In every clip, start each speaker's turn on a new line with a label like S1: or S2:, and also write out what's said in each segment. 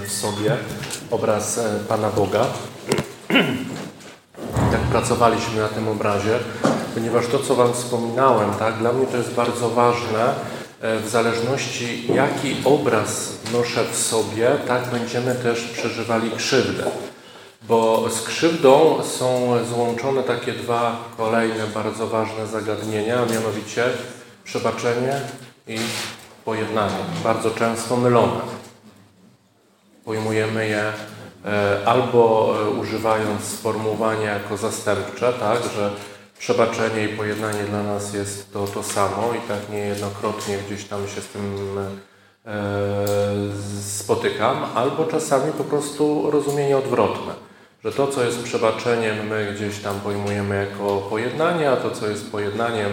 S1: w sobie obraz e, Pana Boga. Tak pracowaliśmy na tym obrazie, ponieważ to, co Wam wspominałem, tak, dla mnie to jest bardzo ważne. E, w zależności, jaki obraz noszę w sobie, tak będziemy też przeżywali krzywdę. Bo z krzywdą są złączone takie dwa kolejne bardzo ważne zagadnienia, a mianowicie przebaczenie i pojednanie. Bardzo często mylone. Pojmujemy je e, albo e, używając sformułowania jako zastępcze, tak, że przebaczenie i pojednanie dla nas jest to, to samo i tak niejednokrotnie gdzieś tam się z tym e, spotykam, albo czasami po prostu rozumienie odwrotne że to, co jest przebaczeniem, my gdzieś tam pojmujemy jako pojednanie, a to, co jest pojednaniem,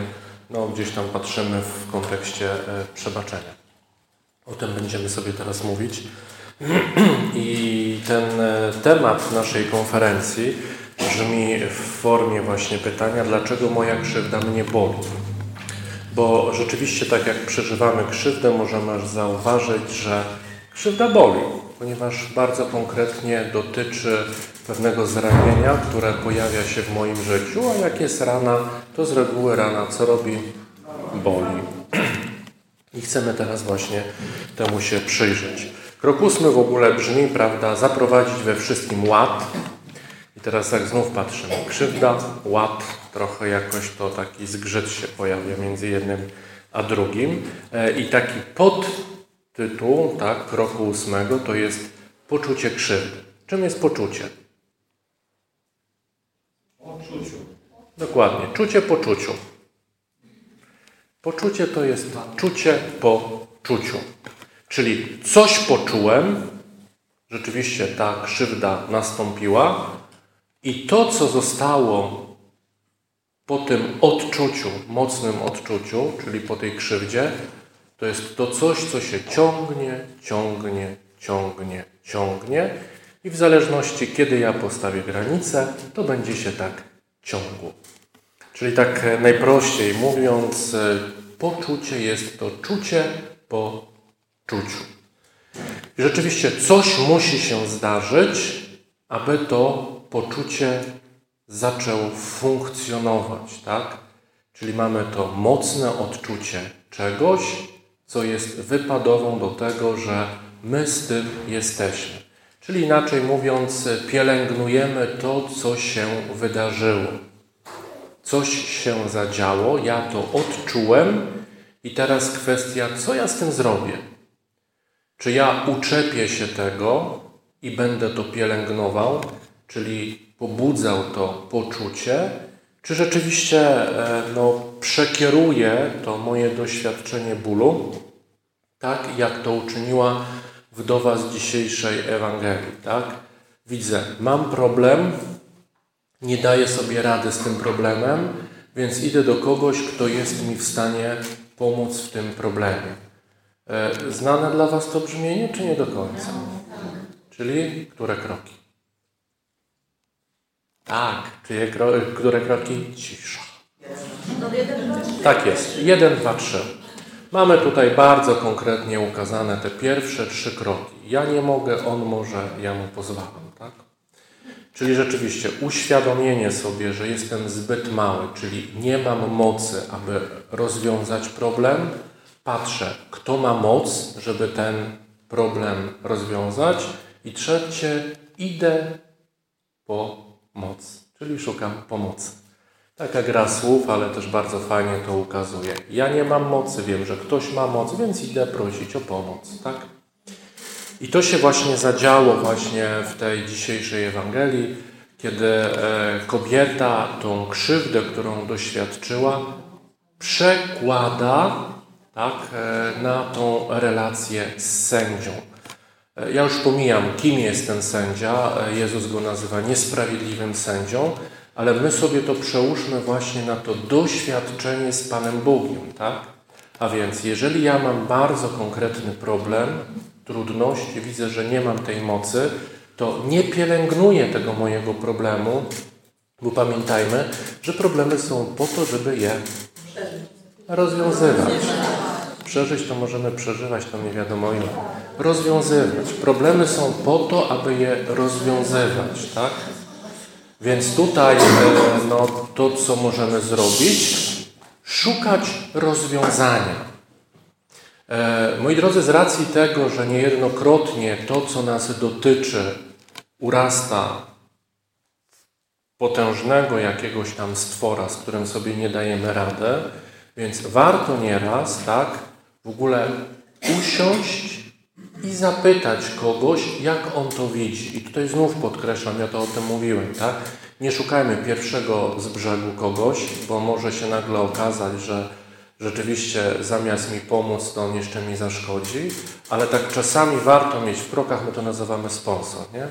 S1: no gdzieś tam patrzymy w kontekście przebaczenia. O tym będziemy sobie teraz mówić. I ten e, temat naszej konferencji brzmi w formie właśnie pytania, dlaczego moja krzywda mnie boli? Bo rzeczywiście tak jak przeżywamy krzywdę, możemy aż zauważyć, że krzywda boli, ponieważ bardzo konkretnie dotyczy pewnego zranienia, które pojawia się w moim życiu, a jak jest rana, to z reguły rana co robi? Boli. I chcemy teraz właśnie temu się przyjrzeć. Krok ósmy w ogóle brzmi, prawda, zaprowadzić we wszystkim ład. I teraz jak znów patrzymy, krzywda, ład, trochę jakoś to taki zgrzyt się pojawia między jednym a drugim. E, I taki podtytuł, tak, kroku ósmego to jest poczucie krzywdy. Czym jest poczucie?
S2: Poczuciu.
S1: Dokładnie, czucie po czuciu. Poczucie to jest czucie po czuciu. Czyli coś poczułem, rzeczywiście ta krzywda nastąpiła i to, co zostało po tym odczuciu, mocnym odczuciu, czyli po tej krzywdzie, to jest to coś, co się ciągnie, ciągnie, ciągnie, ciągnie i w zależności, kiedy ja postawię granicę, to będzie się tak ciągło. Czyli tak e, najprościej mówiąc, e, poczucie jest to czucie po czuciu. I rzeczywiście coś musi się zdarzyć, aby to poczucie zaczęło funkcjonować, tak? Czyli mamy to mocne odczucie czegoś, co jest wypadową do tego, że my z tym jesteśmy. Czyli inaczej mówiąc, pielęgnujemy to, co się wydarzyło. Coś się zadziało, ja to odczułem i teraz kwestia, co ja z tym zrobię? Czy ja uczepię się tego i będę to pielęgnował, czyli pobudzał to poczucie, czy rzeczywiście e, no, przekieruję to moje doświadczenie bólu, tak jak to uczyniła wdowa z dzisiejszej Ewangelii, tak? Widzę, mam problem, nie daję sobie rady z tym problemem, więc idę do kogoś, kto jest mi w stanie pomóc w tym problemie. E, znane dla Was to brzmienie, czy nie do końca? Czyli które kroki? Tak, czyje kro które kroki? Cisza. Tak jest. Jeden, dwa, trzy. Mamy tutaj bardzo konkretnie ukazane te pierwsze trzy kroki. Ja nie mogę, on może, ja mu pozwalam. Tak? Czyli rzeczywiście uświadomienie sobie, że jestem zbyt mały, czyli nie mam mocy, aby rozwiązać problem. Patrzę, kto ma moc, żeby ten problem rozwiązać. I trzecie, idę po moc, czyli szukam pomocy. Taka gra słów, ale też bardzo fajnie to ukazuje. Ja nie mam mocy, wiem, że ktoś ma moc, więc idę prosić o pomoc, tak? I to się właśnie zadziało właśnie w tej dzisiejszej Ewangelii, kiedy e, kobieta tą krzywdę, którą doświadczyła, przekłada tak, e, na tą relację z sędzią. E, ja już pomijam, kim jest ten sędzia. Jezus go nazywa niesprawiedliwym sędzią, ale my sobie to przełóżmy właśnie na to doświadczenie z Panem Bogiem, tak? A więc, jeżeli ja mam bardzo konkretny problem, trudność, widzę, że nie mam tej mocy, to nie pielęgnuję tego mojego problemu, bo pamiętajmy, że problemy są po to, żeby je rozwiązywać. Przeżyć, to możemy przeżywać to nie wiadomo ile. Rozwiązywać. Problemy są po to, aby je rozwiązywać, tak? Więc tutaj e, no, to, co możemy zrobić, szukać rozwiązania. E, moi drodzy, z racji tego, że niejednokrotnie to, co nas dotyczy, urasta potężnego jakiegoś tam stwora, z którym sobie nie dajemy radę, więc warto nieraz, tak, w ogóle usiąść i zapytać kogoś, jak on to widzi. I tutaj znów podkreślam, ja to o tym mówiłem, tak? Nie szukajmy pierwszego z brzegu kogoś, bo może się nagle okazać, że rzeczywiście zamiast mi pomóc, to on jeszcze mi zaszkodzi, ale tak czasami warto mieć, w prokach my to nazywamy sponsor, nie?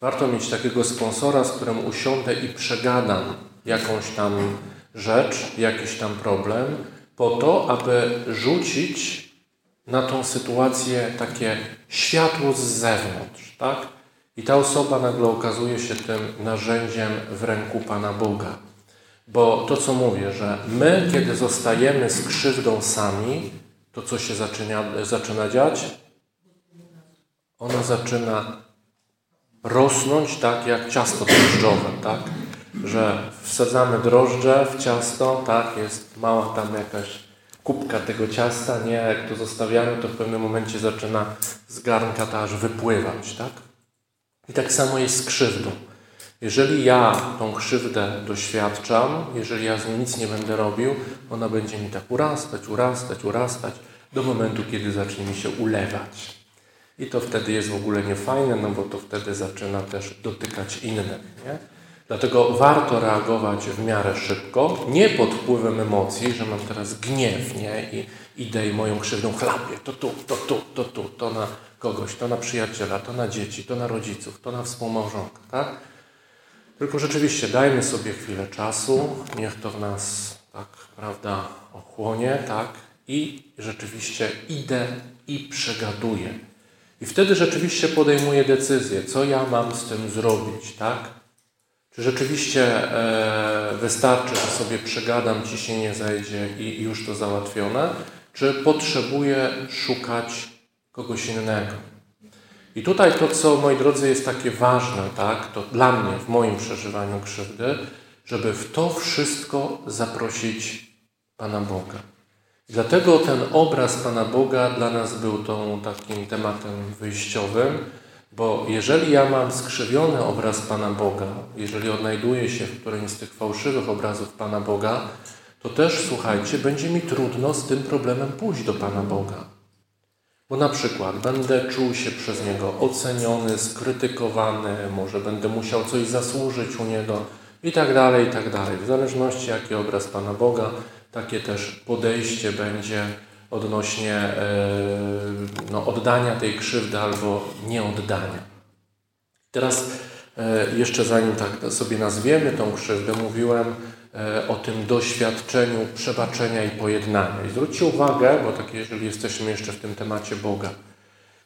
S1: Warto mieć takiego sponsora, z którym usiądę i przegadam jakąś tam rzecz, jakiś tam problem, po to, aby rzucić na tą sytuację takie światło z zewnątrz, tak? I ta osoba nagle okazuje się tym narzędziem w ręku Pana Boga. Bo to, co mówię, że my, kiedy zostajemy z krzywdą sami, to co się zaczyna, zaczyna dziać? Ona zaczyna rosnąć tak jak ciasto drożdżowe, tak? Że wsadzamy drożdże w ciasto, tak? Jest mała tam jakaś kubka tego ciasta, nie? Jak to zostawiamy, to w pewnym momencie zaczyna z garnka to aż wypływać, tak? I tak samo jest z krzywdą. Jeżeli ja tą krzywdę doświadczam, jeżeli ja z nią nic nie będę robił, ona będzie mi tak urastać, urastać, urastać, do momentu, kiedy zacznie mi się ulewać. I to wtedy jest w ogóle niefajne, no bo to wtedy zaczyna też dotykać innych. Nie? Dlatego warto reagować w miarę szybko, nie pod wpływem emocji, że mam teraz gniew, nie? I idę i moją krzywdą chlapię, to tu, to tu, to tu, to na kogoś, to na przyjaciela, to na dzieci, to na rodziców, to na współmałżonka, tak? Tylko rzeczywiście dajmy sobie chwilę czasu, niech to w nas, tak, prawda, ochłonie, tak? I rzeczywiście idę i przegaduję. I wtedy rzeczywiście podejmuję decyzję, co ja mam z tym zrobić, tak? Czy rzeczywiście e, wystarczy, że sobie przegadam, ciśnienie zejdzie i już to załatwione, czy potrzebuję szukać kogoś innego? I tutaj to, co, moi drodzy, jest takie ważne, tak, to dla mnie w moim przeżywaniu krzywdy, żeby w to wszystko zaprosić Pana Boga. Dlatego ten obraz Pana Boga dla nas był tą takim tematem wyjściowym, bo jeżeli ja mam skrzywiony obraz Pana Boga, jeżeli odnajduję się w którymś z tych fałszywych obrazów Pana Boga, to też, słuchajcie, będzie mi trudno z tym problemem pójść do Pana Boga. Bo na przykład będę czuł się przez Niego oceniony, skrytykowany, może będę musiał coś zasłużyć u Niego i tak dalej, i tak dalej. W zależności jaki obraz Pana Boga, takie też podejście będzie odnośnie e, no, oddania tej krzywdy albo nieoddania. Teraz e, jeszcze zanim tak sobie nazwiemy tą krzywdę, mówiłem e, o tym doświadczeniu przebaczenia i pojednania. I zwróćcie uwagę, bo tak jeżeli jesteśmy jeszcze w tym temacie Boga,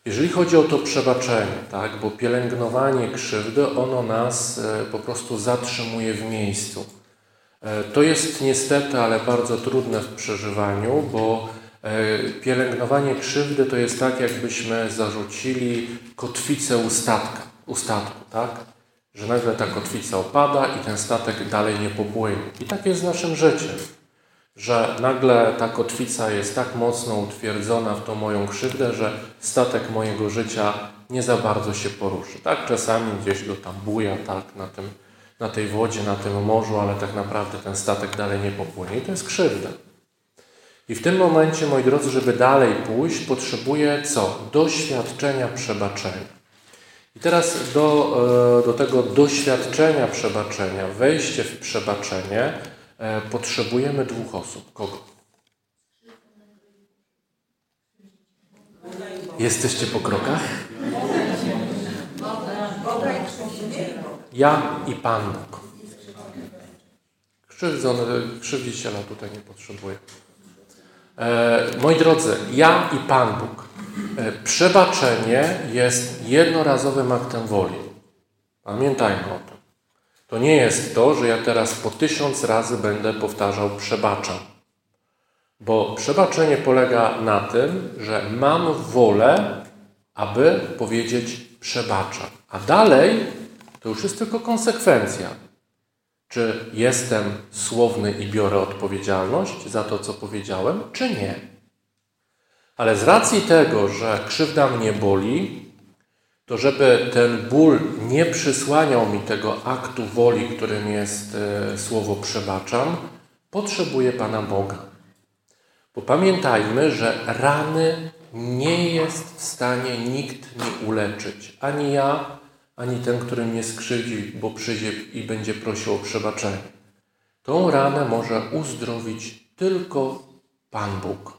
S1: jeżeli chodzi o to przebaczenie, tak, bo pielęgnowanie krzywdy, ono nas po prostu zatrzymuje w miejscu. To jest niestety, ale bardzo trudne w przeżywaniu, bo pielęgnowanie krzywdy to jest tak, jakbyśmy zarzucili kotwicę u statku, tak? Że nagle ta kotwica opada i ten statek dalej nie popłynie. I tak jest z naszym życiem, że nagle ta kotwica jest tak mocno utwierdzona w tą moją krzywdę, że statek mojego życia nie za bardzo się poruszy. Tak, czasami gdzieś go tam buja, tak, na, tym, na tej wodzie, na tym morzu, ale tak naprawdę ten statek dalej nie popłynie. I to jest krzywda. I w tym momencie, moi drodzy, żeby dalej pójść, potrzebuję co? Doświadczenia przebaczenia. I teraz do, e, do tego doświadczenia przebaczenia, wejście w przebaczenie, e, potrzebujemy dwóch osób. Kogo? Jesteście po krokach? Ja i Pan Bóg. Krzywdzony, krzywdziciela tutaj nie potrzebuję. E, moi drodzy, ja i Pan Bóg. E, przebaczenie jest jednorazowym aktem woli. Pamiętajmy o tym. To nie jest to, że ja teraz po tysiąc razy będę powtarzał przebaczam. Bo przebaczenie polega na tym, że mam wolę, aby powiedzieć przebaczam. A dalej to już jest tylko konsekwencja. Czy jestem słowny i biorę odpowiedzialność za to, co powiedziałem, czy nie? Ale z racji tego, że krzywda mnie boli, to żeby ten ból nie przysłaniał mi tego aktu woli, którym jest e, słowo przebaczam, potrzebuję Pana Boga. Bo pamiętajmy, że rany nie jest w stanie nikt mi uleczyć. Ani ja, ani ten, który mnie skrzywdzi, bo przyjdzie i będzie prosił o przebaczenie. Tą ranę może uzdrowić tylko Pan Bóg.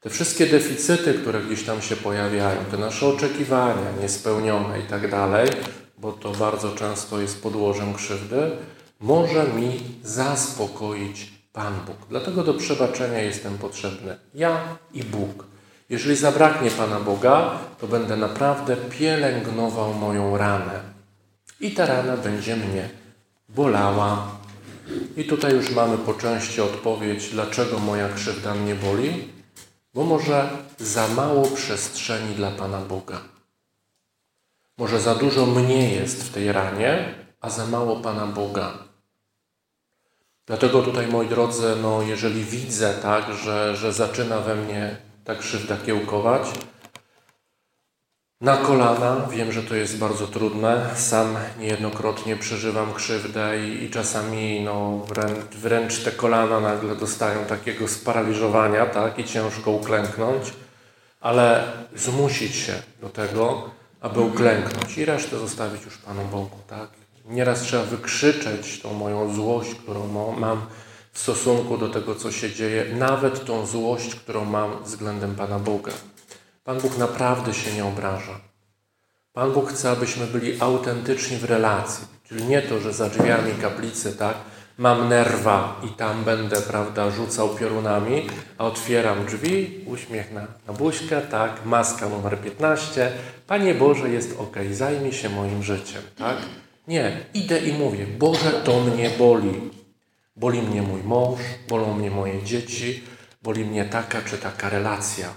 S1: Te wszystkie deficyty, które gdzieś tam się pojawiają, te nasze oczekiwania niespełnione i tak dalej, bo to bardzo często jest podłożem krzywdy, może mi zaspokoić Pan Bóg. Dlatego do przebaczenia jestem potrzebny ja i Bóg. Jeżeli zabraknie Pana Boga, to będę naprawdę pielęgnował moją ranę. I ta rana będzie mnie bolała. I tutaj już mamy po części odpowiedź, dlaczego moja krzywda mnie boli bo może za mało przestrzeni dla Pana Boga. Może za dużo mnie jest w tej ranie, a za mało Pana Boga. Dlatego tutaj, moi drodzy, no, jeżeli widzę tak, że, że zaczyna we mnie ta krzywda kiełkować, na kolana. Wiem, że to jest bardzo trudne. Sam niejednokrotnie przeżywam krzywdę i, i czasami no, wręcz, wręcz, te kolana nagle dostają takiego sparaliżowania tak? i ciężko uklęknąć, ale zmusić się do tego, aby uklęknąć i resztę zostawić już Panu Bogu. Tak? Nieraz trzeba wykrzyczeć tą moją złość, którą mam w stosunku do tego, co się dzieje, nawet tą złość, którą mam względem Pana Boga. Pan Bóg naprawdę się nie obraża. Pan Bóg chce, abyśmy byli autentyczni w relacji. Czyli nie to, że za drzwiami kaplicy, tak, mam nerwa i tam będę, prawda, rzucał piorunami, a otwieram drzwi, uśmiech na, na buźkę, tak, maska numer 15, Panie Boże, jest ok, zajmij się moim życiem, tak? Nie, idę i mówię, Boże, to mnie boli. Boli mnie mój mąż, bolą mnie moje dzieci, boli mnie taka czy taka relacja.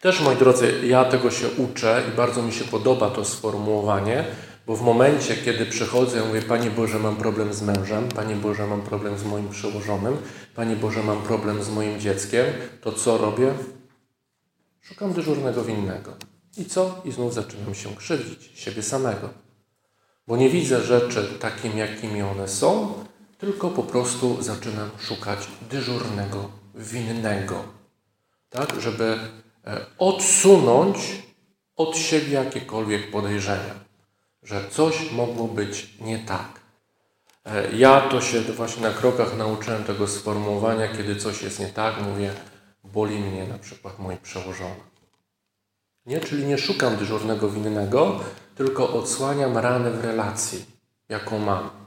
S1: Też, moi drodzy, ja tego się uczę i bardzo mi się podoba to sformułowanie, bo w momencie, kiedy przychodzę, ja mówię, Panie Boże, mam problem z mężem, Panie Boże, mam problem z moim przełożonym, Panie Boże, mam problem z moim dzieckiem, to co robię? Szukam dyżurnego winnego. I co? I znów zaczynam się krzywdzić siebie samego. Bo nie widzę rzeczy takimi, jakimi one są, tylko po prostu zaczynam szukać dyżurnego winnego. Tak, żeby E, odsunąć od siebie jakiekolwiek podejrzenia, że coś mogło być nie tak. E, ja to się właśnie na krokach nauczyłem tego sformułowania, kiedy coś jest nie tak, mówię, boli mnie na przykład mój przełożony. Nie? Czyli nie szukam dyżurnego winnego, tylko odsłaniam ranę w relacji, jaką mam.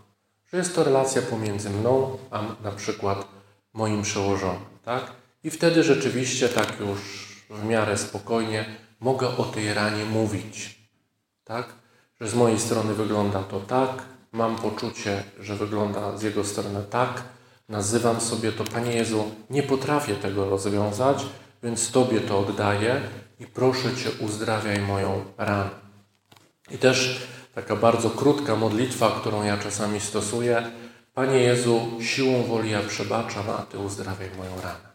S1: Że jest to relacja pomiędzy mną, a na przykład moim przełożonym. Tak? I wtedy rzeczywiście tak już w miarę spokojnie mogę o tej ranie mówić. Tak? Że z mojej strony wygląda to tak, mam poczucie, że wygląda z jego strony tak, nazywam sobie to, Panie Jezu, nie potrafię tego rozwiązać, więc Tobie to oddaję i proszę Cię, uzdrawiaj moją ranę. I też taka bardzo krótka modlitwa, którą ja czasami stosuję. Panie Jezu, siłą woli ja przebaczam, a Ty uzdrawiaj moją ranę.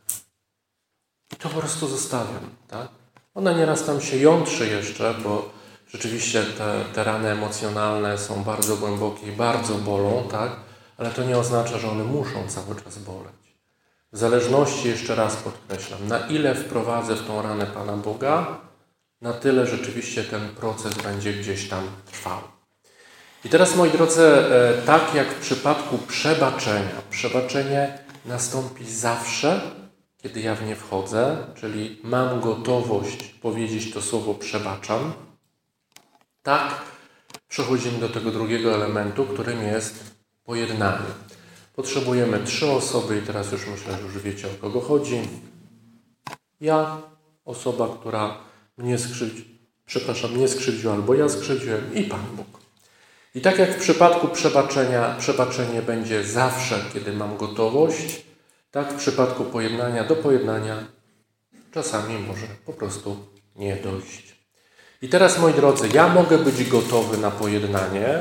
S1: I to po prostu zostawiam. Tak? Ona nieraz tam się jątrzy jeszcze, bo rzeczywiście te, te rany emocjonalne są bardzo głębokie i bardzo bolą, tak? ale to nie oznacza, że one muszą cały czas boleć. W zależności, jeszcze raz podkreślam, na ile wprowadzę w tą ranę Pana Boga, na tyle rzeczywiście ten proces będzie gdzieś tam trwał. I teraz, moi drodzy, e, tak jak w przypadku przebaczenia, przebaczenie nastąpi zawsze, kiedy ja w nie wchodzę, czyli mam gotowość powiedzieć to słowo przebaczam, tak przechodzimy do tego drugiego elementu, którym jest pojednanie. Potrzebujemy trzy osoby i teraz już myślę, że już wiecie o kogo chodzi. Ja, osoba, która mnie skrzywdziła, przepraszam, mnie skrzywdziła albo ja skrzywdziłem i Pan Bóg. I tak jak w przypadku przebaczenia, przebaczenie będzie zawsze, kiedy mam gotowość, tak w przypadku pojednania do pojednania czasami może po prostu nie dojść. I teraz, moi drodzy, ja mogę być gotowy na pojednanie,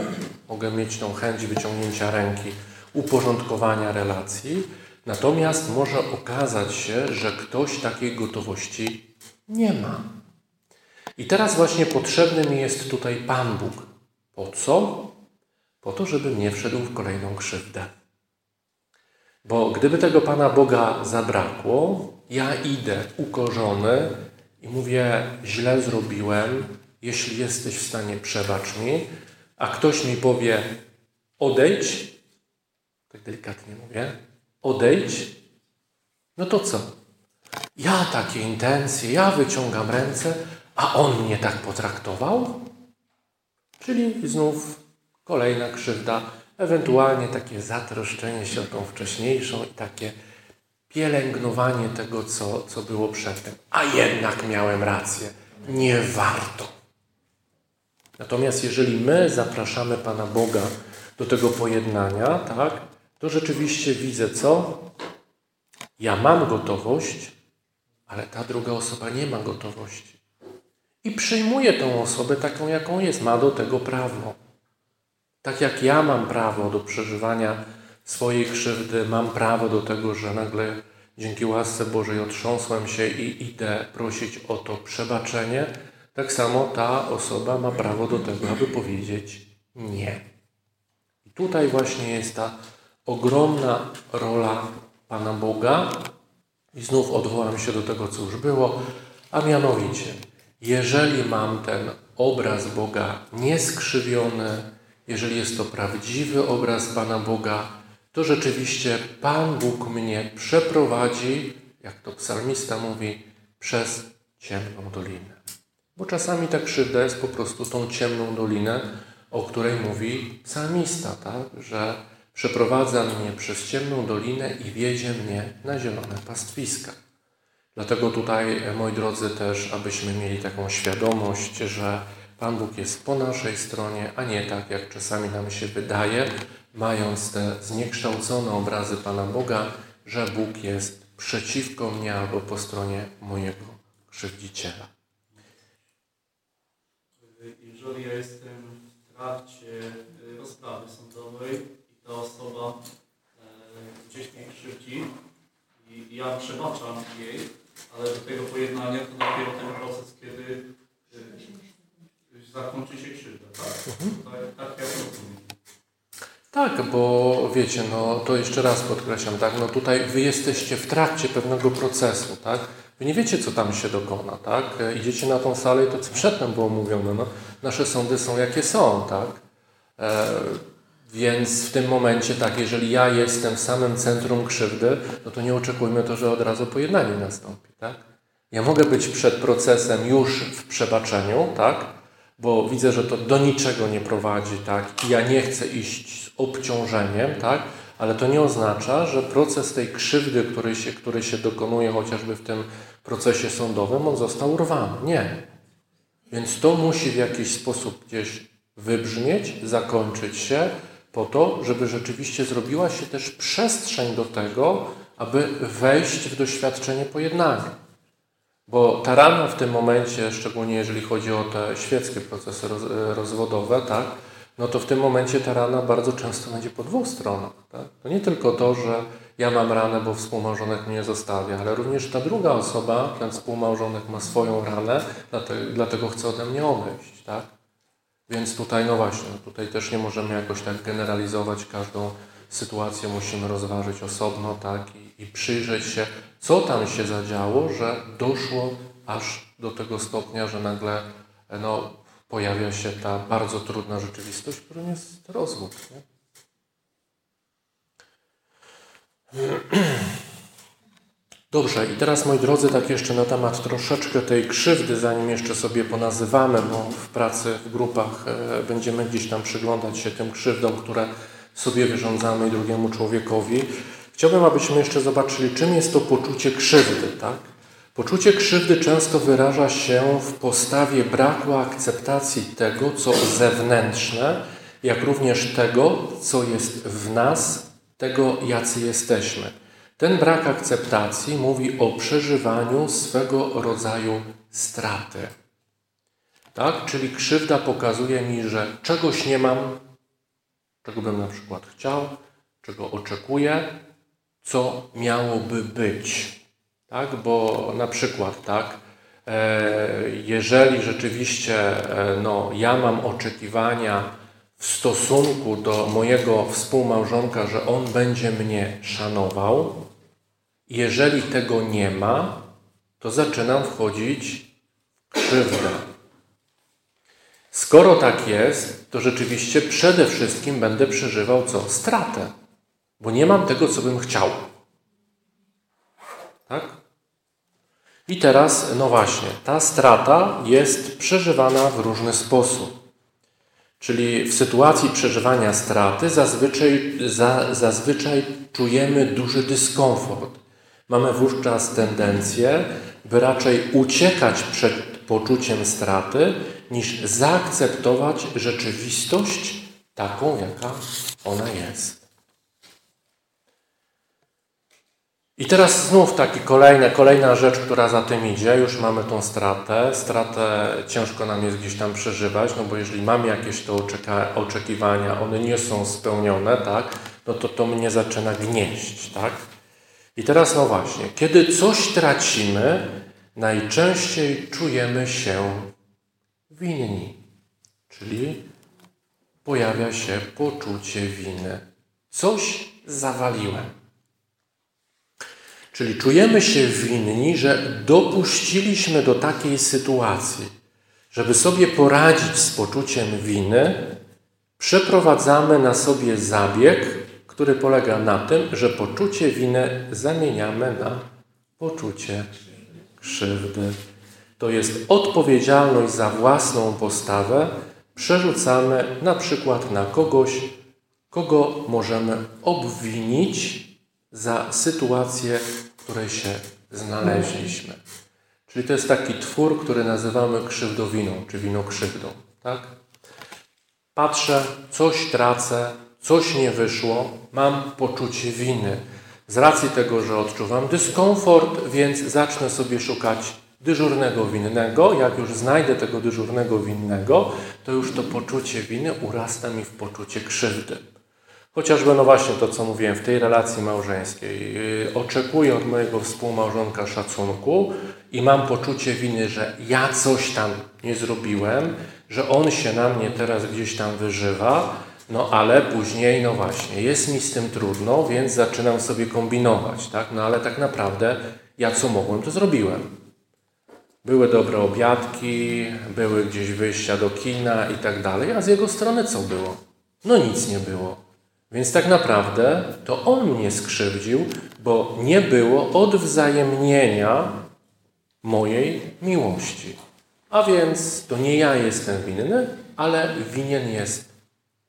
S1: mogę mieć tą chęć wyciągnięcia ręki, uporządkowania relacji, natomiast może okazać się, że ktoś takiej gotowości nie ma. I teraz właśnie potrzebny mi jest tutaj Pan Bóg. Po co? Po to, żebym nie wszedł w kolejną krzywdę. Bo gdyby tego Pana Boga zabrakło, ja idę ukorzony i mówię, źle zrobiłem, jeśli jesteś w stanie, przebacz mi, a ktoś mi powie, odejdź, tak delikatnie mówię, odejdź, no to co? Ja takie intencje, ja wyciągam ręce, a on mnie tak potraktował? Czyli znów kolejna krzywda, ewentualnie takie zatroszczenie się o tą wcześniejszą i takie pielęgnowanie tego, co, co było przedtem. A jednak miałem rację, nie warto. Natomiast jeżeli my zapraszamy Pana Boga do tego pojednania, tak, to rzeczywiście widzę co? Ja mam gotowość, ale ta druga osoba nie ma gotowości. I przyjmuję tą osobę taką, jaką jest, ma do tego prawo. Tak jak ja mam prawo do przeżywania swojej krzywdy, mam prawo do tego, że nagle dzięki łasce Bożej otrząsłem się i idę prosić o to przebaczenie, tak samo ta osoba ma prawo do tego, aby powiedzieć nie. I tutaj właśnie jest ta ogromna rola Pana Boga. I znów odwołam się do tego, co już było, a mianowicie, jeżeli mam ten obraz Boga nieskrzywiony, jeżeli jest to prawdziwy obraz Pana Boga, to rzeczywiście Pan Bóg mnie przeprowadzi, jak to psalmista mówi, przez ciemną dolinę. Bo czasami ta krzywda jest po prostu tą ciemną dolinę, o której mówi psalmista, tak? że przeprowadza mnie przez ciemną dolinę i wiedzie mnie na zielone pastwiska. Dlatego tutaj, moi drodzy, też, abyśmy mieli taką świadomość, że Pan Bóg jest po naszej stronie, a nie tak, jak czasami nam się wydaje, mając te zniekształcone obrazy Pana Boga, że Bóg jest przeciwko mnie albo po stronie mojego krzywdziciela.
S2: Jeżeli ja jestem w trakcie rozprawy sądowej i ta osoba e, gdzieś mnie krzywdzi i ja przebaczam jej, ale do tego pojednania to dopiero ten proces, kiedy zakończy się krzywda, tak? Tak, tak jak rozumiem.
S1: Tak, bo wiecie, no to jeszcze raz podkreślam, tak, no tutaj wy jesteście w trakcie pewnego procesu, tak? Wy nie wiecie, co tam się dokona, tak? Idziecie na tą salę i to, co przedtem było mówione, no, nasze sądy są jakie są, tak? E, więc w tym momencie, tak, jeżeli ja jestem w samym centrum krzywdy, no to nie oczekujmy to, że od razu pojednanie nastąpi, tak? Ja mogę być przed procesem już w przebaczeniu, tak? bo widzę, że to do niczego nie prowadzi, tak? I ja nie chcę iść z obciążeniem, tak? Ale to nie oznacza, że proces tej krzywdy, który się, który się dokonuje chociażby w tym procesie sądowym, on został urwany. Nie. Więc to musi w jakiś sposób gdzieś wybrzmieć, zakończyć się, po to, żeby rzeczywiście zrobiła się też przestrzeń do tego, aby wejść w doświadczenie pojednania. Bo ta rana w tym momencie, szczególnie jeżeli chodzi o te świeckie procesy roz, rozwodowe, tak, no to w tym momencie ta rana bardzo często będzie po dwóch stronach. Tak? To nie tylko to, że ja mam ranę, bo współmałżonek mnie zostawia, ale również ta druga osoba, ten współmałżonek ma swoją ranę, dlatego, dlatego chce ode mnie odejść. Tak? Więc tutaj, no właśnie, tutaj też nie możemy jakoś tak generalizować każdą sytuację, musimy rozważyć osobno, tak, i, i przyjrzeć się, co tam się zadziało, że doszło aż do tego stopnia, że nagle no, pojawia się ta bardzo trudna rzeczywistość, którą jest rozwód. Nie? Dobrze, i teraz moi drodzy, tak jeszcze na temat troszeczkę tej krzywdy, zanim jeszcze sobie ponazywamy, bo w pracy, w grupach e, będziemy gdzieś tam przyglądać się tym krzywdom, które sobie wyrządzamy i drugiemu człowiekowi. Chciałbym, abyśmy jeszcze zobaczyli, czym jest to poczucie krzywdy. Tak? Poczucie krzywdy często wyraża się w postawie braku akceptacji tego, co zewnętrzne, jak również tego, co jest w nas, tego, jacy jesteśmy. Ten brak akceptacji mówi o przeżywaniu swego rodzaju straty. Tak? Czyli krzywda pokazuje mi, że czegoś nie mam, czego bym na przykład chciał, czego oczekuję, co miałoby być. Tak? Bo na przykład, tak, e, jeżeli rzeczywiście e, no, ja mam oczekiwania w stosunku do mojego współmałżonka, że on będzie mnie szanował, jeżeli tego nie ma, to zaczynam wchodzić w krzywdę. Skoro tak jest, to rzeczywiście przede wszystkim będę przeżywał co? Stratę, bo nie mam tego, co bym chciał. Tak? I teraz, no właśnie, ta strata jest przeżywana w różny sposób. Czyli w sytuacji przeżywania straty zazwyczaj, za, zazwyczaj czujemy duży dyskomfort. Mamy wówczas tendencję, by raczej uciekać przed poczuciem straty, niż zaakceptować rzeczywistość taką, jaka ona jest. I teraz znów taki kolejna, kolejna rzecz, która za tym idzie. Już mamy tą stratę. Stratę ciężko nam jest gdzieś tam przeżywać, no bo jeżeli mamy jakieś to oczekiwania, one nie są spełnione, tak, no to to mnie zaczyna gnieść, tak. I teraz no właśnie, kiedy coś tracimy, najczęściej czujemy się winni, czyli pojawia się poczucie winy. Coś zawaliłem. Czyli czujemy się winni, że dopuściliśmy do takiej sytuacji. Żeby sobie poradzić z poczuciem winy, przeprowadzamy na sobie zabieg, który polega na tym, że poczucie winy zamieniamy na poczucie krzywdy. To jest odpowiedzialność za własną postawę, przerzucamy na przykład na kogoś, kogo możemy obwinić za sytuację, w której się znaleźliśmy. Czyli to jest taki twór, który nazywamy krzywdowiną, czy winokrzywdą. Tak? Patrzę, coś tracę, coś nie wyszło, mam poczucie winy. Z racji tego, że odczuwam dyskomfort, więc zacznę sobie szukać dyżurnego winnego. Jak już znajdę tego dyżurnego winnego, to już to poczucie winy urasta mi w poczucie krzywdy. Chociażby, no właśnie to, co mówiłem, w tej relacji małżeńskiej. Yy, oczekuję od mojego współmałżonka szacunku i mam poczucie winy, że ja coś tam nie zrobiłem, że on się na mnie teraz gdzieś tam wyżywa, no ale później, no właśnie, jest mi z tym trudno, więc zaczynam sobie kombinować, tak? No ale tak naprawdę ja co mogłem, to zrobiłem. Były dobre obiadki, były gdzieś wyjścia do kina i tak dalej, a z jego strony co było? No nic nie było. Więc tak naprawdę to on mnie skrzywdził, bo nie było odwzajemnienia mojej miłości. A więc to nie ja jestem winny, ale winien jest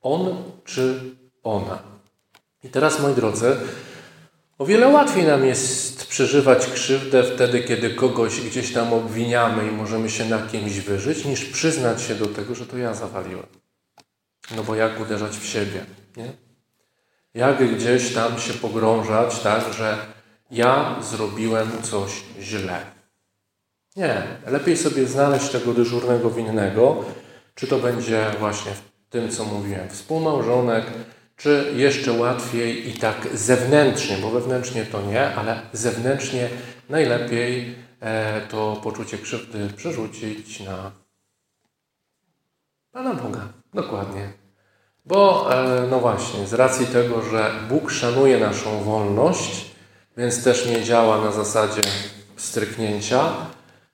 S1: on czy ona. I teraz, moi drodzy, o wiele łatwiej nam jest przeżywać krzywdę wtedy, kiedy kogoś gdzieś tam obwiniamy i możemy się na kimś wyżyć, niż przyznać się do tego, że to ja zawaliłem. No bo jak uderzać w siebie, nie? Jak gdzieś tam się pogrążać, tak, że ja zrobiłem coś źle. Nie, lepiej sobie znaleźć tego dyżurnego winnego, czy to będzie właśnie tym, co mówiłem, współmałżonek, czy jeszcze łatwiej i tak zewnętrznie, bo wewnętrznie to nie, ale zewnętrznie najlepiej e, to poczucie krzywdy przerzucić na Pana Boga. Dokładnie. Bo, e, no właśnie, z racji tego, że Bóg szanuje naszą wolność, więc też nie działa na zasadzie stryknięcia,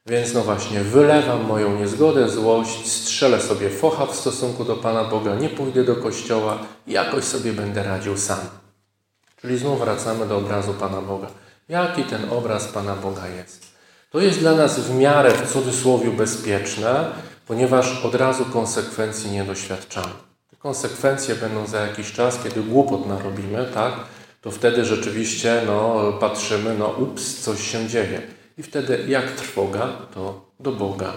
S1: więc no właśnie, wylewam moją niezgodę, złość, strzelę sobie focha w stosunku do Pana Boga, nie pójdę do kościoła jakoś sobie będę radził sam. Czyli znów wracamy do obrazu Pana Boga. Jaki ten obraz Pana Boga jest? To jest dla nas w miarę w cudzysłowie bezpieczne, ponieważ od razu konsekwencji nie doświadczamy. Te konsekwencje będą za jakiś czas, kiedy głupot narobimy, tak? To wtedy rzeczywiście no, patrzymy, no ups, coś się dzieje. I wtedy jak trwoga, to do Boga.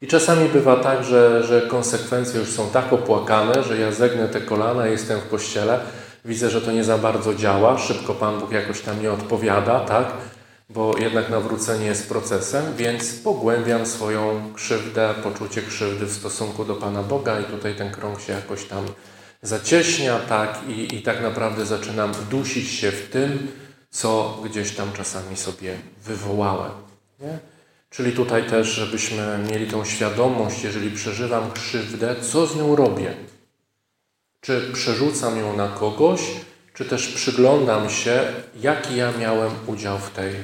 S1: I czasami bywa tak, że, że konsekwencje już są tak opłakane, że ja zegnę te kolana, jestem w kościele, widzę, że to nie za bardzo działa, szybko Pan Bóg jakoś tam nie odpowiada, tak? Bo jednak nawrócenie jest procesem, więc pogłębiam swoją krzywdę, poczucie krzywdy w stosunku do Pana Boga i tutaj ten krąg się jakoś tam zacieśnia, tak? I, i tak naprawdę zaczynam dusić się w tym, co gdzieś tam czasami sobie wywołałem. Nie? Czyli tutaj też, żebyśmy mieli tą świadomość, jeżeli przeżywam krzywdę, co z nią robię. Czy przerzucam ją na kogoś, czy też przyglądam się, jaki ja miałem udział w tej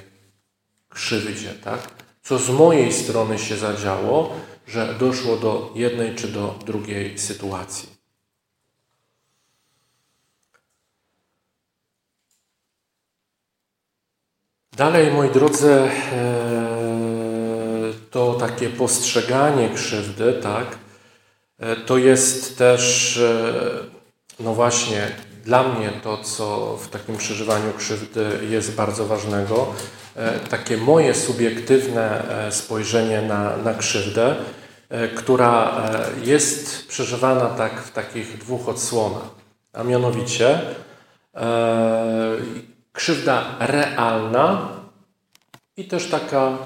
S1: krzywdzie, tak? Co z mojej strony się zadziało, że doszło do jednej czy do drugiej sytuacji. Dalej, moi drodzy, e, to takie postrzeganie krzywdy, tak, e, to jest też, e, no właśnie, dla mnie to, co w takim przeżywaniu krzywdy jest bardzo ważnego, takie moje subiektywne spojrzenie na, na krzywdę, która jest przeżywana tak w takich dwóch odsłonach. A mianowicie krzywda realna i też taka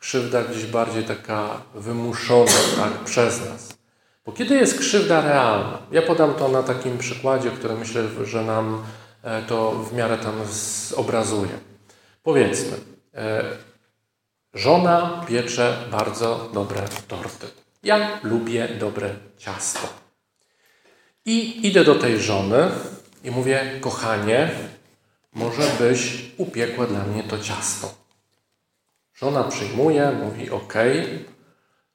S1: krzywda gdzieś bardziej taka wymuszona tak, przez nas. Bo kiedy jest krzywda realna? Ja podam to na takim przykładzie, który myślę, że nam e, to w miarę tam zobrazuje. Powiedzmy, e, żona piecze bardzo dobre torty. Ja lubię dobre ciasto. I idę do tej żony i mówię, kochanie, może byś upiekła dla mnie to ciasto. Żona przyjmuje, mówi ok.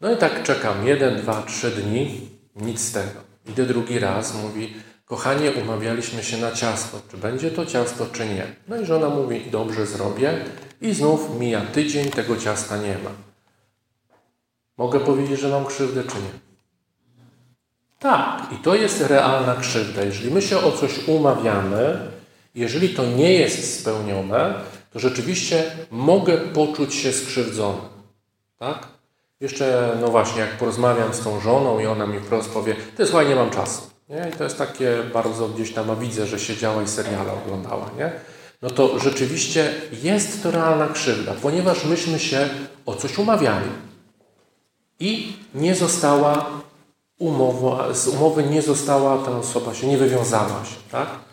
S1: No i tak czekam jeden, dwa, trzy dni, nic z tego. Idę drugi raz, mówi, kochanie, umawialiśmy się na ciasto. Czy będzie to ciasto, czy nie? No i żona mówi, dobrze zrobię. I znów mija tydzień, tego ciasta nie ma. Mogę powiedzieć, że mam krzywdę, czy nie? Tak, i to jest realna krzywda. Jeżeli my się o coś umawiamy, jeżeli to nie jest spełnione, to rzeczywiście mogę poczuć się skrzywdzony. Tak? Jeszcze, no właśnie, jak porozmawiam z tą żoną i ona mi wprost powie, ty słuchaj, nie mam czasu. Nie? I to jest takie bardzo gdzieś tam, a widzę, że siedziała i seriale oglądała. Nie? No to rzeczywiście jest to realna krzywda, ponieważ myśmy się o coś umawiali. I nie została umowa, z umowy nie została ta osoba się, nie wywiązała się. Tak?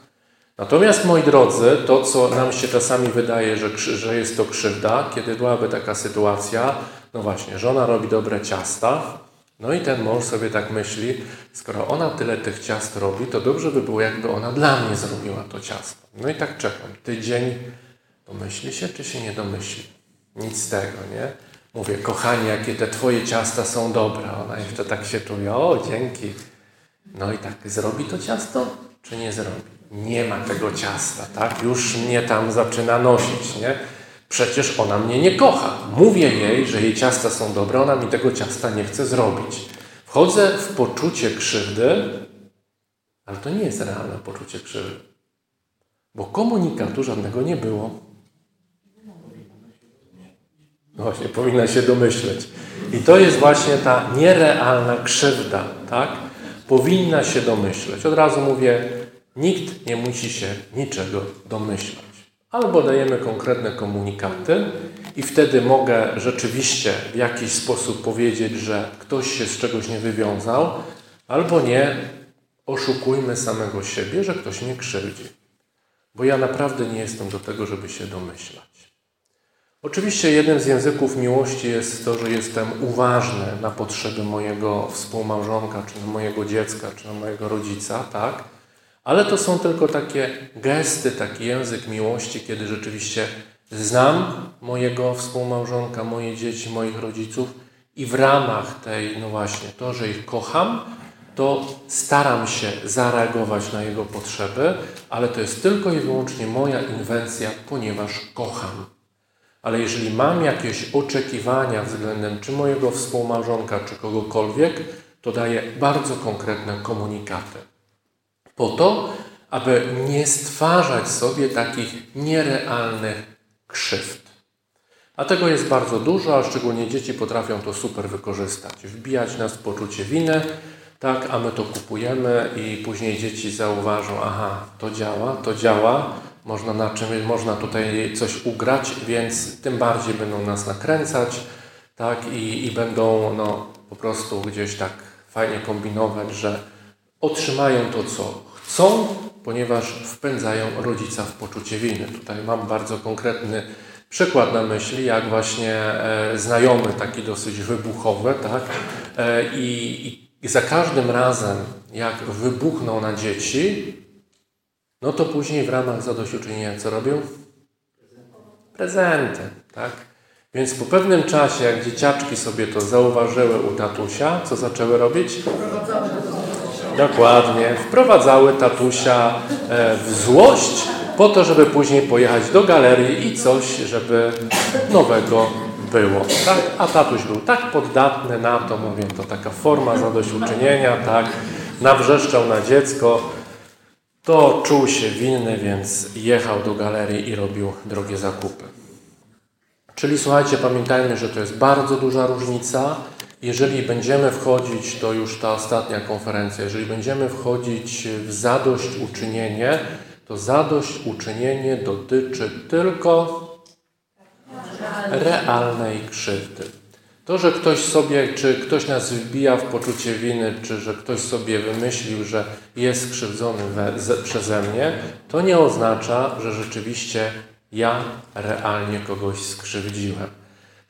S1: Natomiast, moi drodzy, to, co nam się czasami wydaje, że, że jest to krzywda, kiedy byłaby taka sytuacja, no właśnie, żona robi dobre ciasta, no i ten mąż sobie tak myśli, skoro ona tyle tych ciast robi, to dobrze by było, jakby ona dla mnie zrobiła to ciasto. No i tak czekam. Tydzień domyśli się, czy się nie domyśli? Nic z tego, nie? Mówię, kochanie, jakie te twoje ciasta są dobre. Ona jeszcze tak się czuje, o, dzięki. No i tak, zrobi to ciasto, czy nie zrobi? Nie ma tego ciasta, tak? Już mnie tam zaczyna nosić, nie? Przecież ona mnie nie kocha. Mówię jej, że jej ciasta są dobre, ona mi tego ciasta nie chce zrobić. Wchodzę w poczucie krzywdy, ale to nie jest realne poczucie krzywdy. Bo komunikatu żadnego nie było. No właśnie, powinna się domyśleć. I to jest właśnie ta nierealna krzywda, tak? Powinna się domyśleć. Od razu mówię, Nikt nie musi się niczego domyślać. Albo dajemy konkretne komunikaty i wtedy mogę rzeczywiście w jakiś sposób powiedzieć, że ktoś się z czegoś nie wywiązał, albo nie, oszukujmy samego siebie, że ktoś mnie krzywdzi. Bo ja naprawdę nie jestem do tego, żeby się domyślać. Oczywiście jednym z języków miłości jest to, że jestem uważny na potrzeby mojego współmałżonka, czy na mojego dziecka, czy na mojego rodzica, tak? Ale to są tylko takie gesty, taki język miłości, kiedy rzeczywiście znam mojego współmałżonka, moje dzieci, moich rodziców i w ramach tej, no właśnie, to, że ich kocham, to staram się zareagować na jego potrzeby, ale to jest tylko i wyłącznie moja inwencja, ponieważ kocham. Ale jeżeli mam jakieś oczekiwania względem czy mojego współmałżonka, czy kogokolwiek, to daję bardzo konkretne komunikaty po to, aby nie stwarzać sobie takich nierealnych krzywd. A tego jest bardzo dużo, a szczególnie dzieci potrafią to super wykorzystać. Wbijać nas w poczucie winy, tak, a my to kupujemy i później dzieci zauważą, aha, to działa, to działa, można na czym, można tutaj coś ugrać, więc tym bardziej będą nas nakręcać, tak, i, i będą, no, po prostu gdzieś tak fajnie kombinować, że otrzymają to, co chcą, ponieważ wpędzają rodzica w poczucie winy. Tutaj mam bardzo konkretny przykład na myśli, jak właśnie e, znajomy, taki dosyć wybuchowy, tak? E, i, I za każdym razem, jak wybuchnął na dzieci, no to później w ramach zadośćuczynienia co robią? Prezenty, tak? Więc po pewnym czasie, jak dzieciaczki sobie to zauważyły u tatusia, co zaczęły robić? Dokładnie. Wprowadzały tatusia e, w złość po to, żeby później pojechać do galerii i coś, żeby nowego było. Tak? A tatuś był tak poddatny na to, mówię, to taka forma zadośćuczynienia, tak? Nawrzeszczał na dziecko, to czuł się winny, więc jechał do galerii i robił drogie zakupy. Czyli słuchajcie, pamiętajmy, że to jest bardzo duża różnica. Jeżeli będziemy wchodzić, to już ta ostatnia konferencja, jeżeli będziemy wchodzić w zadośćuczynienie, to zadośćuczynienie dotyczy tylko realnej krzywdy. To, że ktoś sobie, czy ktoś nas wbija w poczucie winy, czy że ktoś sobie wymyślił, że jest skrzywdzony we, ze, przeze mnie, to nie oznacza, że rzeczywiście ja realnie kogoś skrzywdziłem.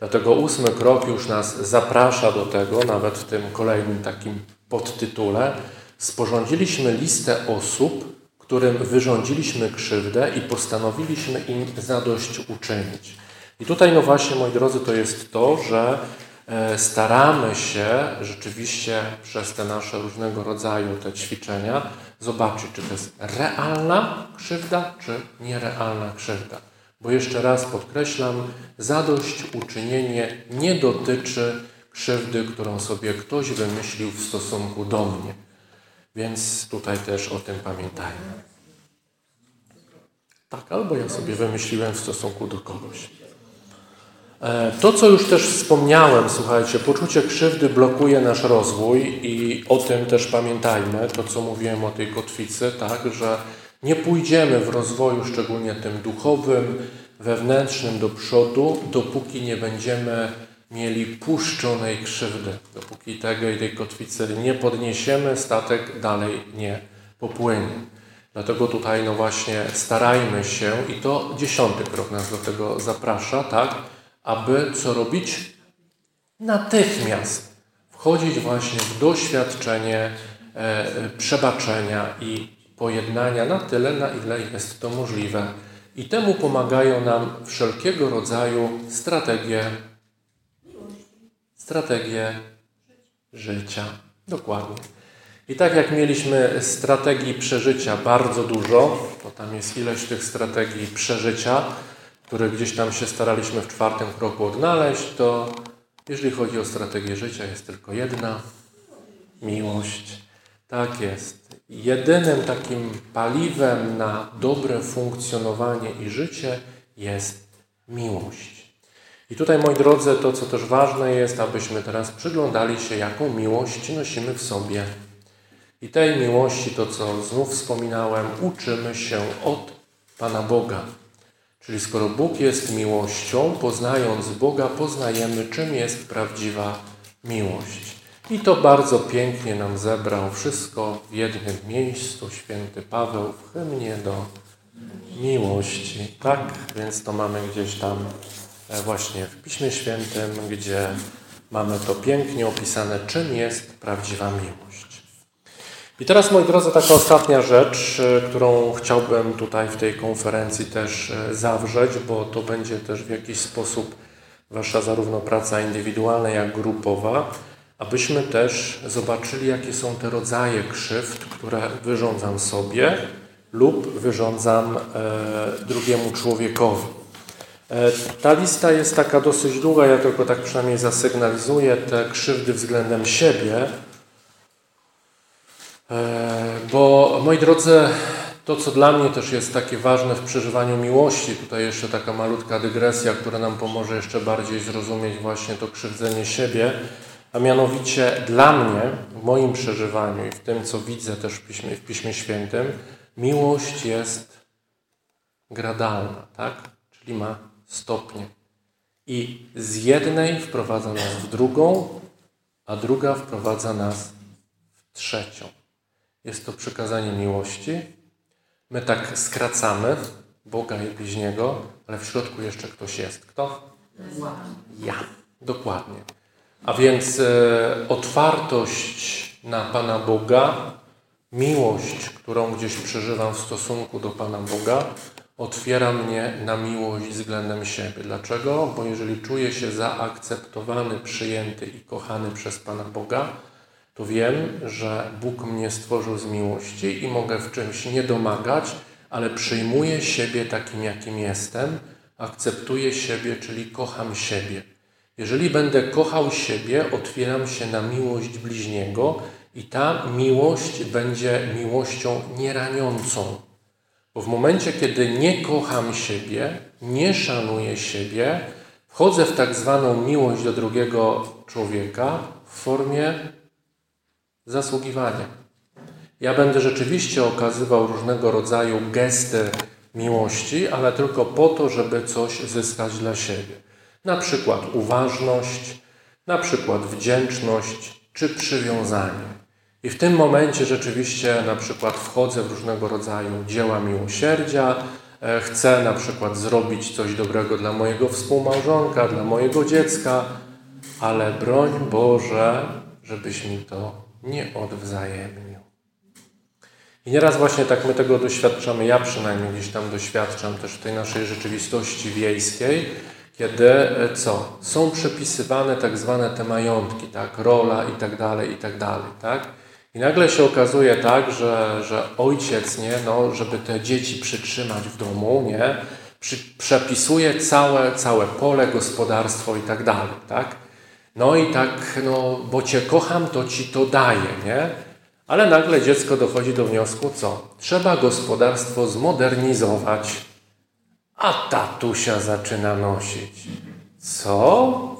S1: Dlatego ósmy krok już nas zaprasza do tego, nawet w tym kolejnym takim podtytule. Sporządziliśmy listę osób, którym wyrządziliśmy krzywdę i postanowiliśmy im zadość uczynić. I tutaj, no właśnie, moi drodzy, to jest to, że e, staramy się rzeczywiście przez te nasze różnego rodzaju te ćwiczenia zobaczyć, czy to jest realna krzywda, czy nierealna krzywda. Bo jeszcze raz podkreślam, zadośćuczynienie nie dotyczy krzywdy, którą sobie ktoś wymyślił w stosunku do mnie. Więc tutaj też o tym pamiętajmy. Tak, albo ja sobie wymyśliłem w stosunku do kogoś. E, to, co już też wspomniałem, słuchajcie, poczucie krzywdy blokuje nasz rozwój i o tym też pamiętajmy, to co mówiłem o tej kotwicy, tak, że nie pójdziemy w rozwoju, szczególnie tym duchowym, wewnętrznym do przodu, dopóki nie będziemy mieli puszczonej krzywdy. Dopóki tego i tej kotwicy nie podniesiemy, statek dalej nie popłynie. Dlatego tutaj no właśnie starajmy się i to dziesiąty krok nas do tego zaprasza, tak, aby co robić? Natychmiast wchodzić właśnie w doświadczenie e, przebaczenia i pojednania na tyle, na ile jest to możliwe. I temu pomagają nam wszelkiego rodzaju strategie, strategie życia. Dokładnie. I tak jak mieliśmy strategii przeżycia bardzo dużo, bo tam jest ileś tych strategii przeżycia, które gdzieś tam się staraliśmy w czwartym kroku odnaleźć, to jeżeli chodzi o strategię życia, jest tylko jedna miłość. Tak jest. Jedynym takim paliwem na dobre funkcjonowanie i życie jest miłość. I tutaj, moi drodzy, to co też ważne jest, abyśmy teraz przyglądali się, jaką miłość nosimy w sobie. I tej miłości, to co znów wspominałem, uczymy się od Pana Boga. Czyli skoro Bóg jest miłością, poznając Boga, poznajemy, czym jest prawdziwa miłość. I to bardzo pięknie nam zebrał wszystko w jednym miejscu święty Paweł w hymnie do miłości. Tak, więc to mamy gdzieś tam e, właśnie w Piśmie Świętym, gdzie mamy to pięknie opisane, czym jest prawdziwa miłość. I teraz, moi drodzy, taka ostatnia rzecz, e, którą chciałbym tutaj w tej konferencji też e, zawrzeć, bo to będzie też w jakiś sposób Wasza zarówno praca indywidualna, jak grupowa abyśmy też zobaczyli, jakie są te rodzaje krzywd, które wyrządzam sobie lub wyrządzam e, drugiemu człowiekowi. E, ta lista jest taka dosyć długa, ja tylko tak przynajmniej zasygnalizuję te krzywdy względem siebie, e, bo moi drodzy, to co dla mnie też jest takie ważne w przeżywaniu miłości, tutaj jeszcze taka malutka dygresja, która nam pomoże jeszcze bardziej zrozumieć właśnie to krzywdzenie siebie, a mianowicie dla mnie w moim przeżywaniu i w tym, co widzę też w Piśmie, w Piśmie Świętym, miłość jest gradalna, tak? Czyli ma stopnie. I z jednej wprowadza nas w drugą, a druga wprowadza nas w trzecią. Jest to przykazanie miłości. My tak skracamy Boga i bliźniego, ale w środku jeszcze ktoś jest. Kto? Ja. Dokładnie. A więc e, otwartość na Pana Boga, miłość, którą gdzieś przeżywam w stosunku do Pana Boga, otwiera mnie na miłość względem siebie. Dlaczego? Bo jeżeli czuję się zaakceptowany, przyjęty i kochany przez Pana Boga, to wiem, że Bóg mnie stworzył z miłości i mogę w czymś nie domagać, ale przyjmuję siebie takim, jakim jestem, akceptuję siebie, czyli kocham siebie. Jeżeli będę kochał siebie, otwieram się na miłość bliźniego i ta miłość będzie miłością nieraniącą. Bo w momencie, kiedy nie kocham siebie, nie szanuję siebie, wchodzę w tak zwaną miłość do drugiego człowieka w formie zasługiwania. Ja będę rzeczywiście okazywał różnego rodzaju gesty miłości, ale tylko po to, żeby coś zyskać dla siebie. Na przykład uważność, na przykład wdzięczność czy przywiązanie. I w tym momencie rzeczywiście na przykład wchodzę w różnego rodzaju dzieła miłosierdzia, e, chcę na przykład zrobić coś dobrego dla mojego współmałżonka, dla mojego dziecka, ale broń Boże, żebyś mi to nie odwzajemnił. I nieraz właśnie tak my tego doświadczamy, ja przynajmniej gdzieś tam doświadczam też w tej naszej rzeczywistości wiejskiej, kiedy e, co? Są przepisywane tak zwane te majątki, tak? Rola i tak dalej, i tak dalej, tak? I nagle się okazuje tak, że, że ojciec, nie, no, żeby te dzieci przytrzymać w domu, nie, przy, przepisuje całe, całe pole, gospodarstwo i tak dalej, tak? No i tak, no, bo Cię kocham, to Ci to daję, nie? Ale nagle dziecko dochodzi do wniosku, co? Trzeba gospodarstwo zmodernizować. A tatusia zaczyna nosić. Co?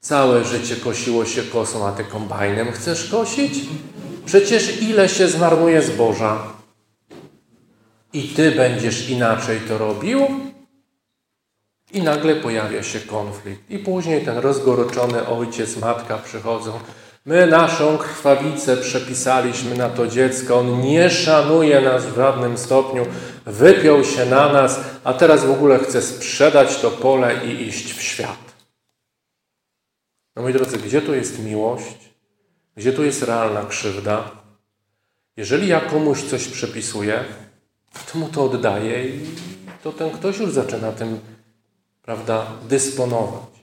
S1: Całe życie kosiło się kosą, a ty kombajnem chcesz kosić? Przecież ile się zmarnuje zboża? I ty będziesz inaczej to robił? I nagle pojawia się konflikt. I później ten rozgoryczony ojciec, matka przychodzą. My naszą krwawicę przepisaliśmy na to dziecko. On nie szanuje nas w żadnym stopniu. Wypiął się na nas, a teraz w ogóle chce sprzedać to pole i iść w świat. No moi drodzy, gdzie tu jest miłość? Gdzie tu jest realna krzywda? Jeżeli ja komuś coś przepisuję, to mu to oddaję i to ten ktoś już zaczyna tym, prawda, dysponować.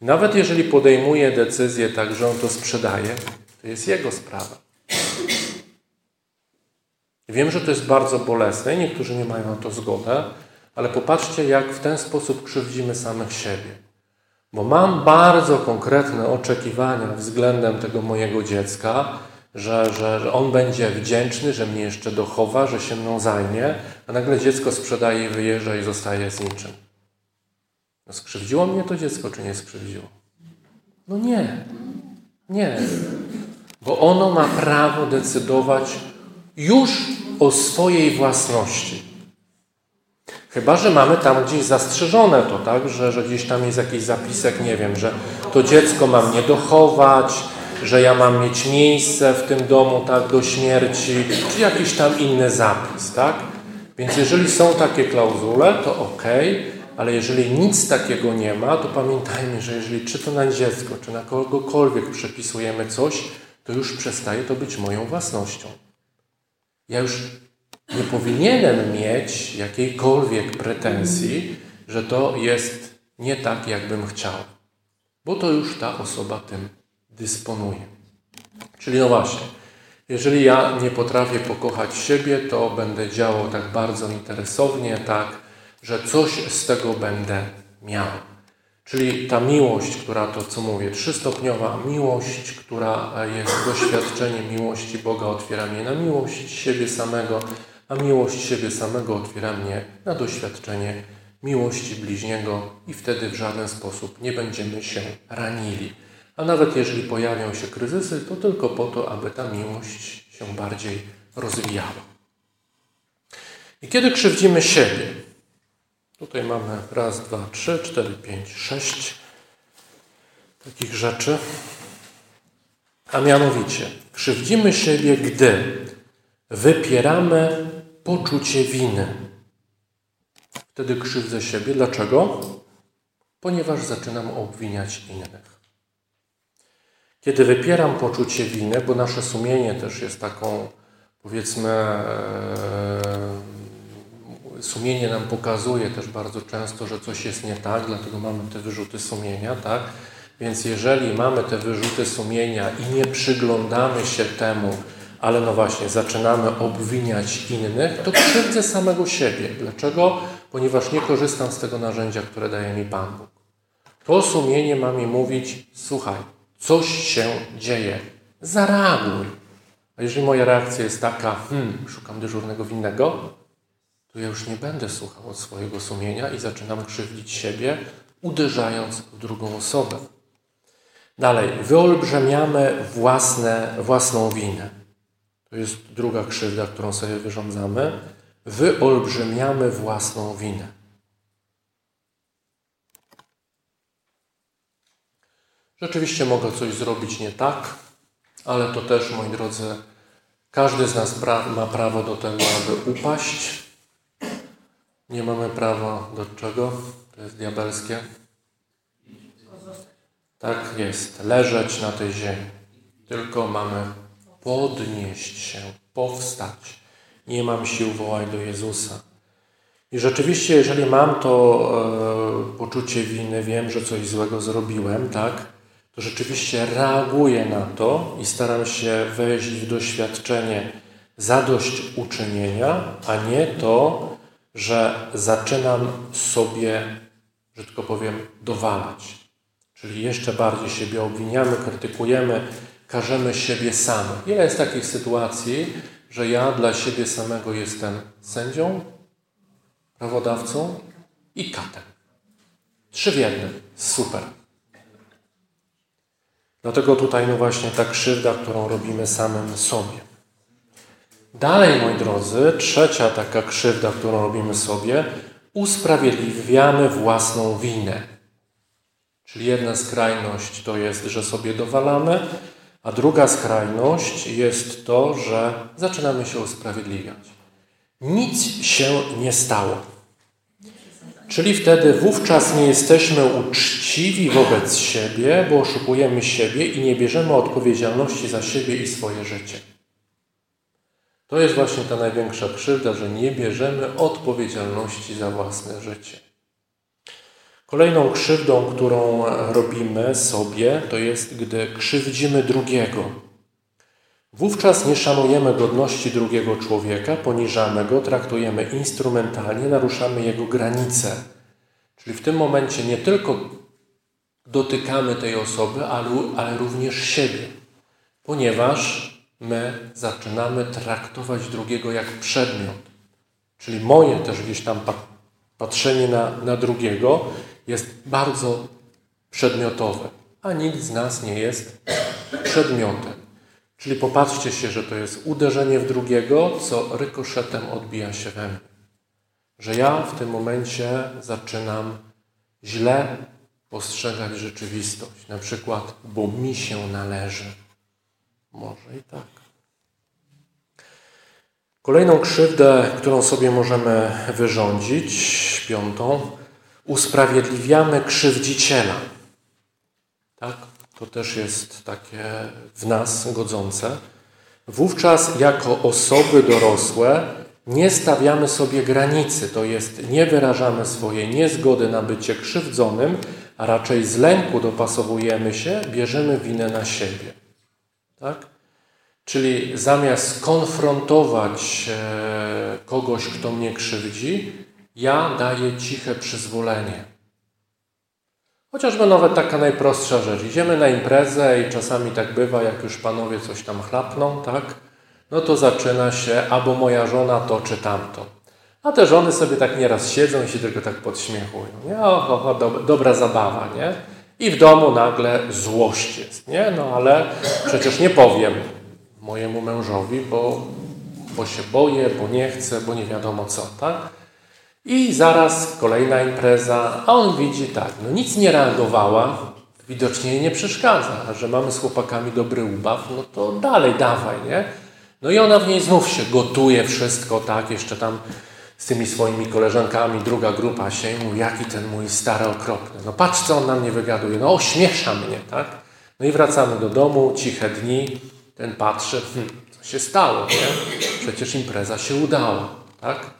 S1: Nawet jeżeli podejmuje decyzję tak, że on to sprzedaje, to jest jego sprawa. Wiem, że to jest bardzo bolesne, niektórzy nie mają na to zgodę, ale popatrzcie, jak w ten sposób krzywdzimy samych siebie. Bo mam bardzo konkretne oczekiwania względem tego mojego dziecka, że, że, że on będzie wdzięczny, że mnie jeszcze dochowa, że się mną zajmie, a nagle dziecko sprzedaje, wyjeżdża i zostaje z niczym. Skrzywdziło mnie to dziecko, czy nie skrzywdziło? No nie. Nie. Bo ono ma prawo decydować już o swojej własności. Chyba, że mamy tam gdzieś zastrzeżone to, tak, że, że gdzieś tam jest jakiś zapisek, nie wiem, że to dziecko mam nie dochować, że ja mam mieć miejsce w tym domu, tak, do śmierci, czy jakiś tam inny zapis, tak? Więc jeżeli są takie klauzule, to ok, ale jeżeli nic takiego nie ma, to pamiętajmy, że jeżeli czy to na dziecko, czy na kogokolwiek przepisujemy coś, to już przestaje to być moją własnością. Ja już nie powinienem mieć jakiejkolwiek pretensji, że to jest nie tak, jakbym chciał, bo to już ta osoba tym dysponuje. Czyli no właśnie, jeżeli ja nie potrafię pokochać siebie, to będę działał tak bardzo interesownie, tak, że coś z tego będę miał. Czyli ta miłość, która to, co mówię, trzystopniowa miłość, która jest doświadczeniem miłości Boga, otwiera mnie na miłość siebie samego, a miłość siebie samego otwiera mnie na doświadczenie miłości bliźniego i wtedy w żaden sposób nie będziemy się ranili. A nawet jeżeli pojawią się kryzysy, to tylko po to, aby ta miłość się bardziej rozwijała. I kiedy krzywdzimy siebie, tutaj mamy raz, dwa, trzy, cztery, pięć, sześć takich rzeczy. A mianowicie, krzywdzimy siebie, gdy wypieramy poczucie winy. Wtedy krzywdzę siebie. Dlaczego? Ponieważ zaczynam obwiniać innych. Kiedy wypieram poczucie winy, bo nasze sumienie też jest taką, powiedzmy, e, sumienie nam pokazuje też bardzo często, że coś jest nie tak, dlatego mamy te wyrzuty sumienia, tak? Więc jeżeli mamy te wyrzuty sumienia i nie przyglądamy się temu, ale no właśnie, zaczynamy obwiniać innych, to krzywdzę samego siebie. Dlaczego? Ponieważ nie korzystam z tego narzędzia, które daje mi Pan Bóg. To sumienie ma mi mówić, słuchaj, coś się dzieje, zareaguj. A jeżeli moja reakcja jest taka, hmm, szukam dyżurnego winnego, to ja już nie będę słuchał od swojego sumienia i zaczynam krzywdzić siebie, uderzając w drugą osobę. Dalej, wyolbrzymiamy własne, własną winę. To jest druga krzywda, którą sobie wyrządzamy. Wyolbrzymiamy własną winę. Rzeczywiście mogę coś zrobić nie tak, ale to też, moi drodzy, każdy z nas ma prawo do tego, aby upaść. Nie mamy prawa do czego? To jest diabelskie. Tak jest, leżeć na tej ziemi. Tylko mamy podnieść się, powstać. Nie mam sił, wołaj do Jezusa. I rzeczywiście, jeżeli mam to e, poczucie winy, wiem, że coś złego zrobiłem, tak, to rzeczywiście reaguję na to i staram się wejść w doświadczenie zadośćuczynienia, a nie to, że zaczynam sobie, że powiem, dowalać. Czyli jeszcze bardziej siebie obwiniamy, krytykujemy, karzemy siebie samych. Ile jest takich sytuacji, że ja dla siebie samego jestem sędzią, prawodawcą i katem. Trzy w jednym. Super. Dlatego tutaj no właśnie ta krzywda, którą robimy samym sobie. Dalej, moi drodzy, trzecia taka krzywda, którą robimy sobie, usprawiedliwiamy własną winę. Czyli jedna skrajność to jest, że sobie dowalamy, a druga skrajność jest to, że zaczynamy się usprawiedliwiać. Nic się nie stało. Czyli wtedy wówczas nie jesteśmy uczciwi wobec siebie, bo oszukujemy siebie i nie bierzemy odpowiedzialności za siebie i swoje życie. To jest właśnie ta największa krzywda, że nie bierzemy odpowiedzialności za własne życie. Kolejną krzywdą, którą robimy sobie, to jest, gdy krzywdzimy drugiego. Wówczas nie szanujemy godności drugiego człowieka, poniżamy go, traktujemy instrumentalnie, naruszamy jego granice. Czyli w tym momencie nie tylko dotykamy tej osoby, ale, ale również siebie, ponieważ my zaczynamy traktować drugiego jak przedmiot. Czyli moje też gdzieś tam patrzenie na, na drugiego jest bardzo przedmiotowe, a nikt z nas nie jest przedmiotem. Czyli popatrzcie się, że to jest uderzenie w drugiego, co rykoszetem odbija się we mnie. Że ja w tym momencie zaczynam źle postrzegać rzeczywistość. Na przykład, bo mi się należy. Może i tak. Kolejną krzywdę, którą sobie możemy wyrządzić, piątą, usprawiedliwiamy krzywdziciela. Tak? To też jest takie w nas godzące. Wówczas jako osoby dorosłe nie stawiamy sobie granicy, to jest nie wyrażamy swojej niezgody na bycie krzywdzonym, a raczej z lęku dopasowujemy się, bierzemy winę na siebie. Tak? Czyli zamiast konfrontować e, kogoś, kto mnie krzywdzi, ja daję ciche przyzwolenie. Chociażby nawet taka najprostsza rzecz. Idziemy na imprezę i czasami tak bywa, jak już panowie coś tam chlapną, tak? No to zaczyna się albo moja żona to czy tamto. A te żony sobie tak nieraz siedzą i się tylko tak podśmiechują. Nie? O, dobra zabawa, nie? I w domu nagle złość jest, nie? No ale przecież nie powiem mojemu mężowi, bo, bo się boję, bo nie chcę, bo nie wiadomo co, tak? I zaraz kolejna impreza, a on widzi tak, no nic nie reagowała, widocznie jej nie przeszkadza, że mamy z chłopakami dobry ubaw, no to dalej dawaj, nie? No i ona w niej znów się gotuje wszystko, tak, jeszcze tam z tymi swoimi koleżankami, druga grupa się mówi, jaki ten mój stary okropny. No patrz, co on na mnie wygaduje. No ośmiesza mnie, tak? No i wracamy do domu, ciche dni. Ten patrzy, hm, co się stało, nie? Przecież impreza się udała, tak?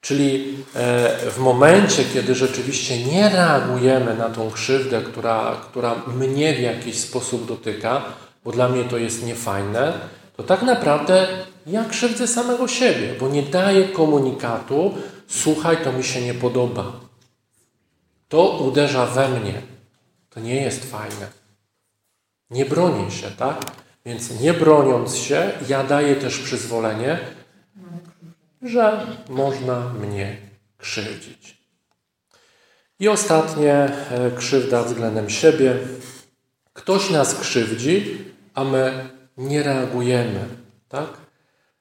S1: Czyli e, w momencie, kiedy rzeczywiście nie reagujemy na tą krzywdę, która, która mnie w jakiś sposób dotyka, bo dla mnie to jest niefajne, to tak naprawdę ja krzywdzę samego siebie, bo nie daję komunikatu, słuchaj, to mi się nie podoba. To uderza we mnie. To nie jest fajne. Nie bronię się, tak? Więc nie broniąc się, ja daję też przyzwolenie, że można mnie krzywdzić. I ostatnie, e, krzywda względem siebie. Ktoś nas krzywdzi, a my nie reagujemy, tak?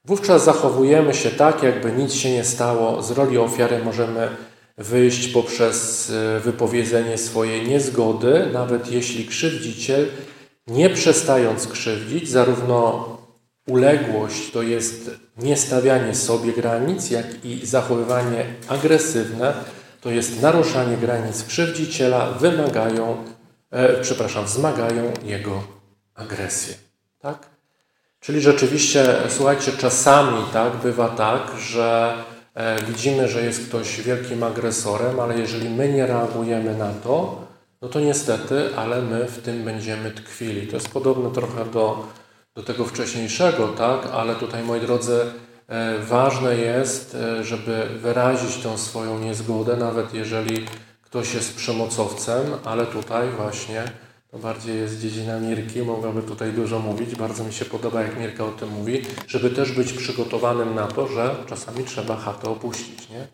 S1: Wówczas zachowujemy się tak, jakby nic się nie stało. Z roli ofiary możemy wyjść poprzez e, wypowiedzenie swojej niezgody, nawet jeśli krzywdziciel, nie przestając krzywdzić, zarówno uległość to jest niestawianie sobie granic, jak i zachowywanie agresywne to jest naruszanie granic krzywdziciela, wymagają, e, przepraszam, wzmagają jego agresję. Tak? Czyli rzeczywiście, słuchajcie, czasami tak bywa tak, że e, widzimy, że jest ktoś wielkim agresorem, ale jeżeli my nie reagujemy na to, no to niestety, ale my w tym będziemy tkwili. To jest podobne trochę do, do tego wcześniejszego, tak? Ale tutaj, moi drodzy, e, ważne jest, e, żeby wyrazić tą swoją niezgodę, nawet jeżeli ktoś jest przemocowcem, ale tutaj właśnie bardziej jest dziedzina Mirki, mogłaby tutaj dużo mówić. Bardzo mi się podoba, jak Mirka o tym mówi, żeby też być przygotowanym na to, że czasami trzeba chatę opuścić, nie?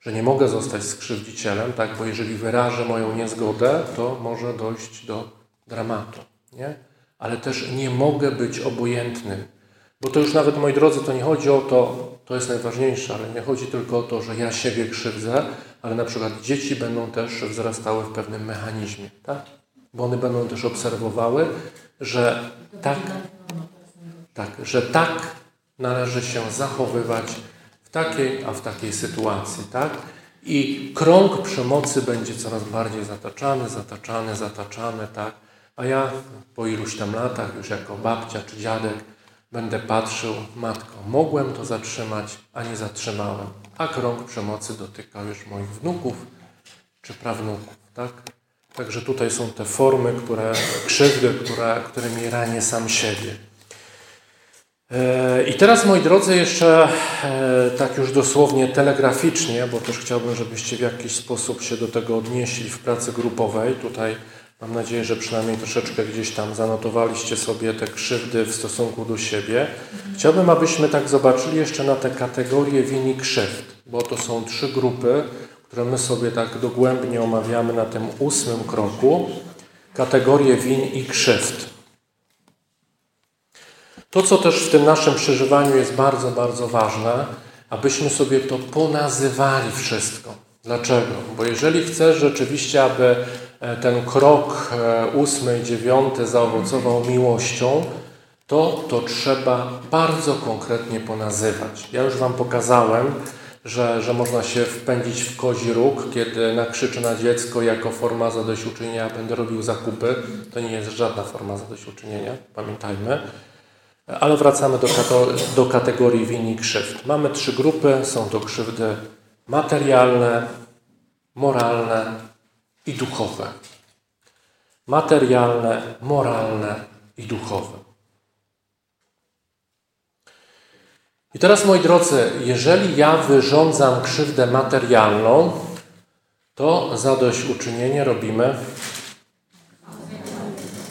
S1: Że nie mogę zostać skrzywdzicielem, tak? Bo jeżeli wyrażę moją niezgodę, to może dojść do dramatu, nie? Ale też nie mogę być obojętnym. Bo to już nawet, moi drodzy, to nie chodzi o to, to jest najważniejsze, ale nie chodzi tylko o to, że ja siebie krzywdzę, ale na przykład dzieci będą też wzrastały w pewnym mechanizmie, tak? Bo one będą też obserwowały, że tak, tak, że tak należy się zachowywać w takiej, a w takiej sytuacji, tak? I krąg przemocy będzie coraz bardziej zataczany, zataczany, zataczany, tak? A ja po iluś tam latach, już jako babcia czy dziadek, będę patrzył, matko, mogłem to zatrzymać, a nie zatrzymałem. A krąg przemocy dotyka już moich wnuków czy prawnuków, tak? Także tutaj są te formy, które, krzywdy, które, którymi ranię sam siebie. E, I teraz, moi drodzy, jeszcze e, tak już dosłownie telegraficznie, bo też chciałbym, żebyście w jakiś sposób się do tego odnieśli w pracy grupowej. Tutaj mam nadzieję, że przynajmniej troszeczkę gdzieś tam zanotowaliście sobie te krzywdy w stosunku do siebie. Chciałbym, abyśmy tak zobaczyli jeszcze na te kategorie win i krzywd, bo to są trzy grupy, które my sobie tak dogłębnie omawiamy na tym ósmym kroku, kategorie win i krzywd. To, co też w tym naszym przeżywaniu jest bardzo, bardzo ważne, abyśmy sobie to ponazywali wszystko. Dlaczego? Bo jeżeli chcesz rzeczywiście, aby e, ten krok e, ósmy i dziewiąty zaowocował miłością, to to trzeba bardzo konkretnie ponazywać. Ja już Wam pokazałem, że, że można się wpędzić w kozi róg, kiedy nakrzyczę na dziecko jako forma zadośćuczynienia, będę robił zakupy. To nie jest żadna forma zadośćuczynienia, pamiętajmy. Ale wracamy do, do kategorii win i krzywd. Mamy trzy grupy. Są to krzywdy materialne, moralne i duchowe. Materialne, moralne i duchowe. I teraz, moi drodzy, jeżeli ja wyrządzam krzywdę materialną, to zadośćuczynienie robimy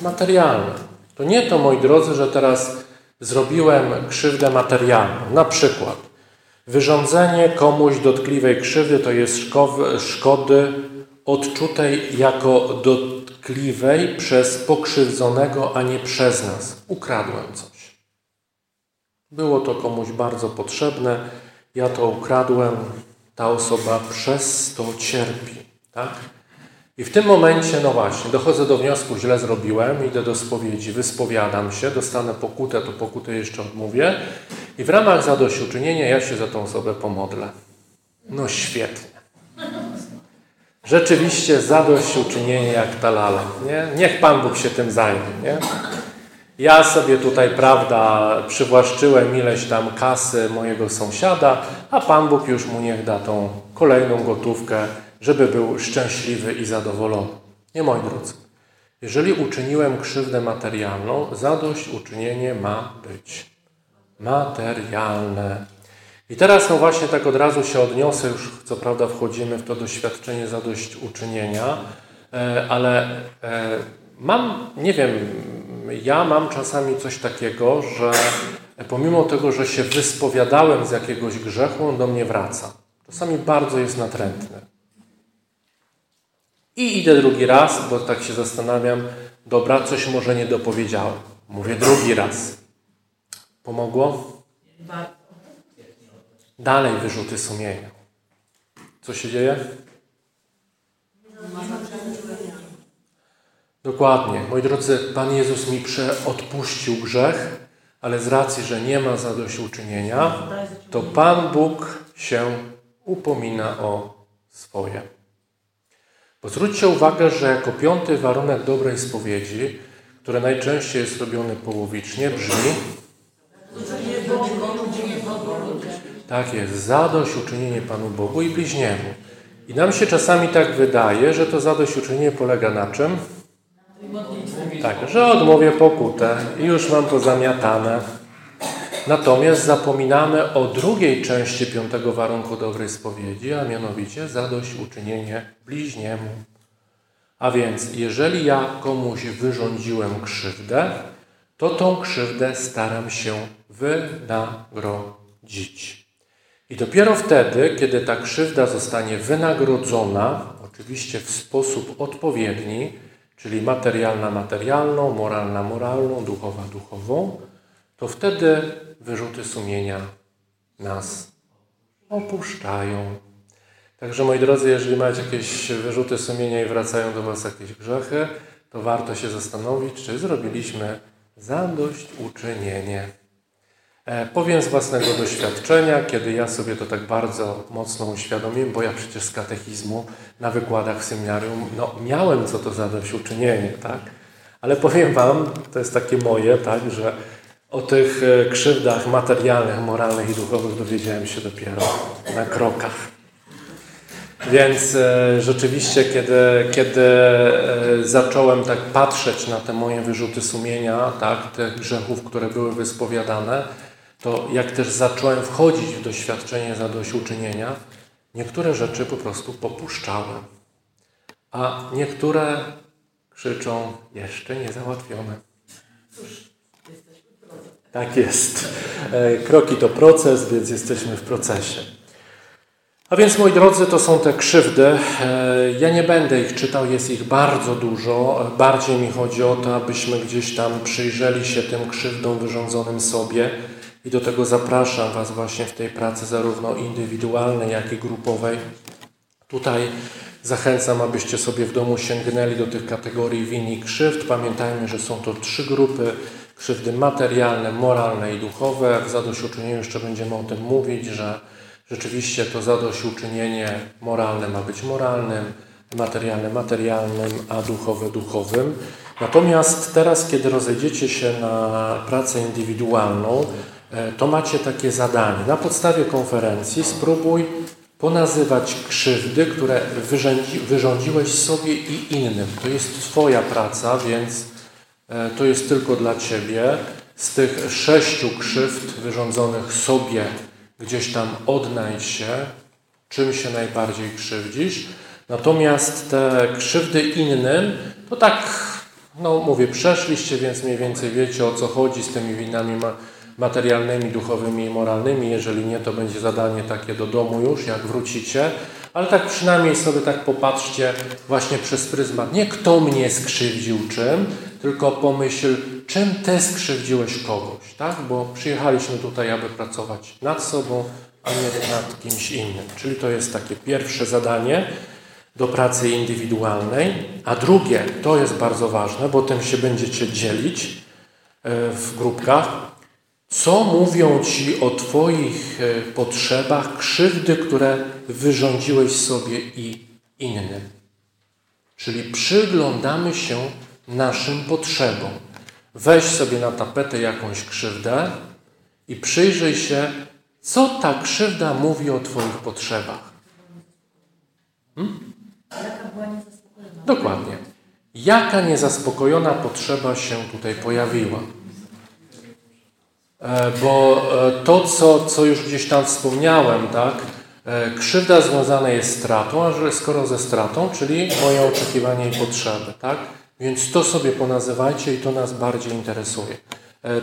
S1: materialne. To nie to, moi drodzy, że teraz zrobiłem krzywdę materialną. Na przykład wyrządzenie komuś dotkliwej krzywdy to jest szkody odczutej jako dotkliwej przez pokrzywdzonego, a nie przez nas. Ukradłem coś. Było to komuś bardzo potrzebne, ja to ukradłem, ta osoba przez to cierpi. Tak? I w tym momencie, no właśnie, dochodzę do wniosku, źle zrobiłem, idę do spowiedzi, wyspowiadam się, dostanę pokutę, to pokutę jeszcze odmówię i w ramach zadośćuczynienia ja się za tą osobę pomodlę. No świetnie. Rzeczywiście zadośćuczynienie jak ta lala, nie? Niech Pan Bóg się tym zajmie, nie? Ja sobie tutaj, prawda, przywłaszczyłem ileś tam kasy mojego sąsiada, a Pan Bóg już mu niech da tą kolejną gotówkę, żeby był szczęśliwy i zadowolony. Nie, moi drodzy. Jeżeli uczyniłem krzywdę materialną, zadośćuczynienie ma być materialne. I teraz no właśnie tak od razu się odniosę, już co prawda wchodzimy w to doświadczenie zadośćuczynienia, e, ale e, mam, nie wiem, ja mam czasami coś takiego, że pomimo tego, że się wyspowiadałem z jakiegoś grzechu, on do mnie wraca. Czasami bardzo jest natrętny. I idę drugi raz, bo tak się zastanawiam, dobra, coś może nie dopowiedziałem. Mówię drugi raz. Pomogło? Dalej wyrzuty sumienia. Co się dzieje? Dokładnie. Moi drodzy, Pan Jezus mi odpuścił grzech, ale z racji, że nie ma zadośćuczynienia, to Pan Bóg się upomina o swoje. Bo zwróćcie uwagę, że jako piąty warunek dobrej spowiedzi, który najczęściej jest robiony połowicznie, brzmi tak jest, zadośćuczynienie Panu Bogu i bliźniemu. I nam się czasami tak wydaje, że to zadośćuczynienie polega na czym? Tak, że odmówię pokutę i już mam pozamiatane. Natomiast zapominamy o drugiej części piątego warunku dobrej spowiedzi, a mianowicie zadośćuczynienie bliźniemu. A więc, jeżeli ja komuś wyrządziłem krzywdę, to tą krzywdę staram się wynagrodzić. I dopiero wtedy, kiedy ta krzywda zostanie wynagrodzona, oczywiście w sposób odpowiedni, czyli materialna materialną, moralna moralną, duchowa duchową, to wtedy wyrzuty sumienia nas opuszczają. Także moi drodzy, jeżeli macie jakieś wyrzuty sumienia i wracają do Was jakieś grzechy, to warto się zastanowić, czy zrobiliśmy zadośćuczynienie. E, powiem z własnego doświadczenia, kiedy ja sobie to tak bardzo mocno uświadomiłem, bo ja przecież z katechizmu na wykładach w seminarium no, miałem co to zadośćuczynienie, tak? Ale powiem Wam, to jest takie moje, tak, że o tych e, krzywdach materialnych, moralnych i duchowych dowiedziałem się dopiero na krokach. Więc e, rzeczywiście, kiedy, kiedy e, zacząłem tak patrzeć na te moje wyrzuty sumienia, tak, tych grzechów, które były wyspowiadane, to jak też zacząłem wchodzić w doświadczenie zadośćuczynienia, niektóre rzeczy po prostu popuszczałem, a niektóre krzyczą jeszcze niezałatwione. Tak jest. E, kroki to proces, więc jesteśmy w procesie. A więc, moi drodzy, to są te krzywdy. E, ja nie będę ich czytał, jest ich bardzo dużo. Bardziej mi chodzi o to, abyśmy gdzieś tam przyjrzeli się tym krzywdom wyrządzonym sobie i do tego zapraszam Was właśnie w tej pracy zarówno indywidualnej, jak i grupowej. Tutaj zachęcam, abyście sobie w domu sięgnęli do tych kategorii win i krzywd. Pamiętajmy, że są to trzy grupy. Krzywdy materialne, moralne i duchowe. W zadośćuczynieniu jeszcze będziemy o tym mówić, że rzeczywiście to zadośćuczynienie moralne ma być moralnym, materialne materialnym, a duchowe duchowym. Natomiast teraz, kiedy rozejdziecie się na pracę indywidualną, to macie takie zadanie. Na podstawie konferencji spróbuj ponazywać krzywdy, które wyrządzi, wyrządziłeś sobie i innym. To jest Twoja praca, więc e, to jest tylko dla Ciebie. Z tych sześciu krzywd wyrządzonych sobie gdzieś tam odnajdź się, czym się najbardziej krzywdzisz. Natomiast te krzywdy innym, to tak, no mówię, przeszliście, więc mniej więcej wiecie o co chodzi z tymi winami materialnymi, duchowymi i moralnymi. Jeżeli nie, to będzie zadanie takie do domu już, jak wrócicie. Ale tak przynajmniej sobie tak popatrzcie właśnie przez pryzmat. Nie kto mnie skrzywdził czym, tylko pomyśl, czym Ty skrzywdziłeś kogoś, tak? Bo przyjechaliśmy tutaj, aby pracować nad sobą, a nie nad kimś innym. Czyli to jest takie pierwsze zadanie do pracy indywidualnej. A drugie, to jest bardzo ważne, bo tym się będziecie dzielić e, w grupkach. Co mówią Ci o Twoich e, potrzebach, krzywdy, które wyrządziłeś sobie i innym? Czyli przyglądamy się naszym potrzebom. Weź sobie na tapetę jakąś krzywdę i przyjrzyj się, co ta krzywda mówi o Twoich potrzebach. Hmm? Dokładnie. Jaka niezaspokojona potrzeba się tutaj pojawiła? E, bo e, to, co, co już gdzieś tam wspomniałem, tak, e, krzywda związana jest stratą, a że skoro ze stratą, czyli moje oczekiwanie i potrzeby, tak? Więc to sobie ponazywajcie i to nas bardziej interesuje.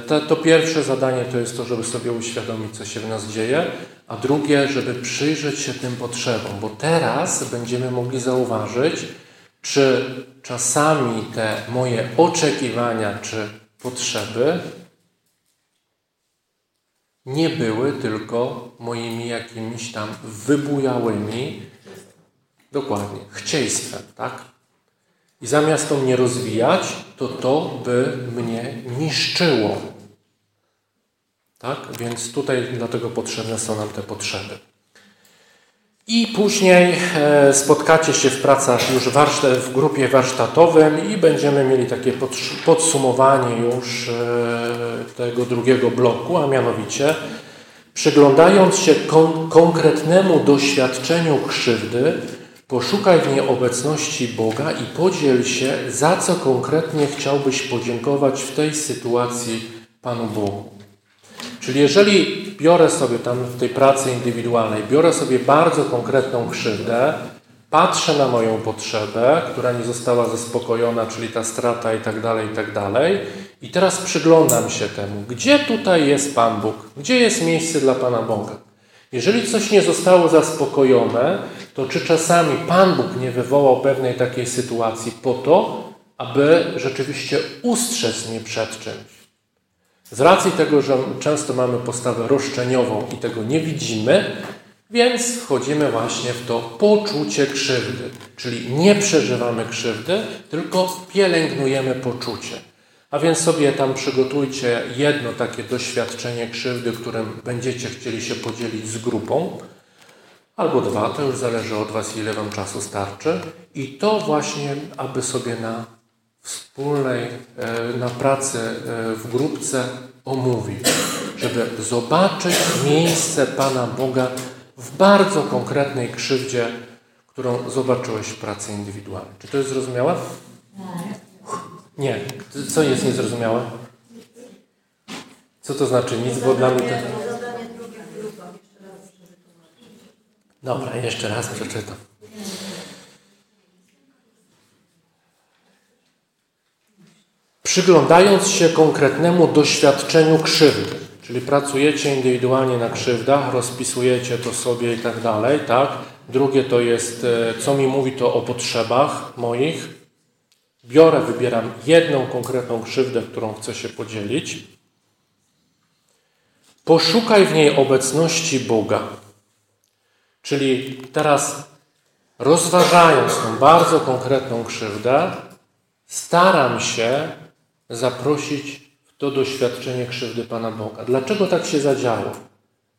S1: To, to, pierwsze zadanie to jest to, żeby sobie uświadomić, co się w nas dzieje, a drugie, żeby przyjrzeć się tym potrzebom, bo teraz będziemy mogli zauważyć, czy czasami te moje oczekiwania czy potrzeby nie były tylko moimi jakimiś tam wybujałymi, dokładnie, chcieństwem, tak? I zamiast to mnie rozwijać, to to by mnie niszczyło. Tak? Więc tutaj dlatego potrzebne są nam te potrzeby. I później e, spotkacie się w pracach już w grupie warsztatowym i będziemy mieli takie podsumowanie już e, tego drugiego bloku, a mianowicie przyglądając się kon konkretnemu doświadczeniu krzywdy, poszukaj w niej obecności Boga i podziel się, za co konkretnie chciałbyś podziękować w tej sytuacji Panu Bogu. Czyli jeżeli biorę sobie tam w tej pracy indywidualnej, biorę sobie bardzo konkretną krzywdę, patrzę na moją potrzebę, która nie została zaspokojona, czyli ta strata i tak dalej, i tak dalej, i teraz przyglądam się temu, gdzie tutaj jest Pan Bóg, gdzie jest miejsce dla Pana Boga. Jeżeli coś nie zostało zaspokojone, to czy czasami Pan Bóg nie wywołał pewnej takiej sytuacji po to, aby rzeczywiście ustrzec mnie przed czymś? Z racji tego, że często mamy postawę roszczeniową i tego nie widzimy, więc wchodzimy właśnie w to poczucie krzywdy. Czyli nie przeżywamy krzywdy, tylko pielęgnujemy poczucie. A więc sobie tam przygotujcie jedno takie doświadczenie krzywdy, którym będziecie chcieli się podzielić z grupą, albo dwa, to już zależy od Was, ile Wam czasu starczy. I to właśnie, aby sobie na wspólnej, e, na pracy e, w grupce omówić, żeby zobaczyć miejsce Pana Boga w bardzo konkretnej krzywdzie, którą zobaczyłeś w pracy indywidualnej. Czy to jest zrozumiałe? Nie. Co jest niezrozumiałe? Co to znaczy nic, bo dla mnie to... Dobra, jeszcze raz przeczytam. Przyglądając się konkretnemu doświadczeniu krzywdy, czyli pracujecie indywidualnie na krzywdach, rozpisujecie to sobie i tak dalej, tak? Drugie to jest, e, co mi mówi to o potrzebach moich. Biorę, wybieram jedną konkretną krzywdę, którą chcę się podzielić. Poszukaj w niej obecności Boga. Czyli teraz rozważając tą bardzo konkretną krzywdę, staram się zaprosić w to doświadczenie krzywdy Pana Boga. Dlaczego tak się zadziało?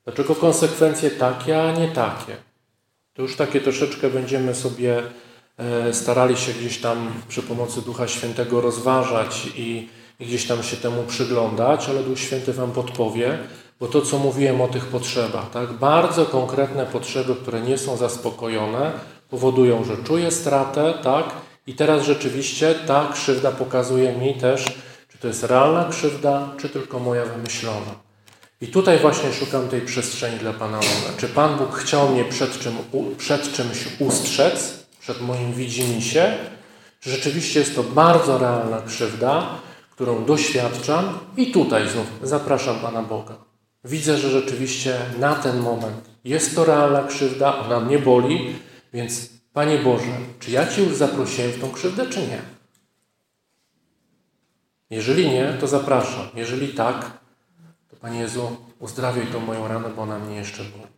S1: Dlaczego konsekwencje takie, a nie takie? To już takie troszeczkę będziemy sobie e, starali się gdzieś tam przy pomocy Ducha Świętego rozważać i, i gdzieś tam się temu przyglądać, ale Duch Święty Wam podpowie, bo to, co mówiłem o tych potrzebach, tak, bardzo konkretne potrzeby, które nie są zaspokojone, powodują, że czuję stratę, tak, i teraz rzeczywiście ta krzywda pokazuje mi też, czy to jest realna krzywda, czy tylko moja wymyślona. I tutaj właśnie szukam tej przestrzeni dla Pana Boga. Czy Pan Bóg chciał mnie przed, czym, przed czymś ustrzec, przed moim widzimisię, czy rzeczywiście jest to bardzo realna krzywda, którą doświadczam i tutaj znów zapraszam Pana Boga. Widzę, że rzeczywiście na ten moment jest to realna krzywda, ona mnie boli, więc Panie Boże, czy ja Cię już zaprosiłem w tą krzywdę, czy nie? Jeżeli nie, to zapraszam. Jeżeli tak, to Panie Jezu, uzdrawiaj tą moją ranę, bo ona mnie jeszcze boli.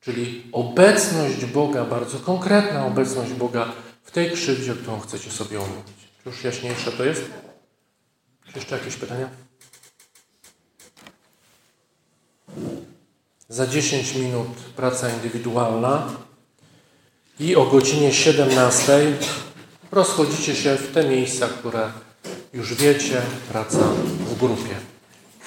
S1: Czyli obecność Boga, bardzo konkretna obecność Boga w tej krzywdzie, którą chcecie sobie omówić. Czy już jaśniejsze to jest? Czy jeszcze jakieś pytania? Za 10 minut praca indywidualna i o godzinie 17 rozchodzicie się w te miejsca, które już wiecie, praca w grupie.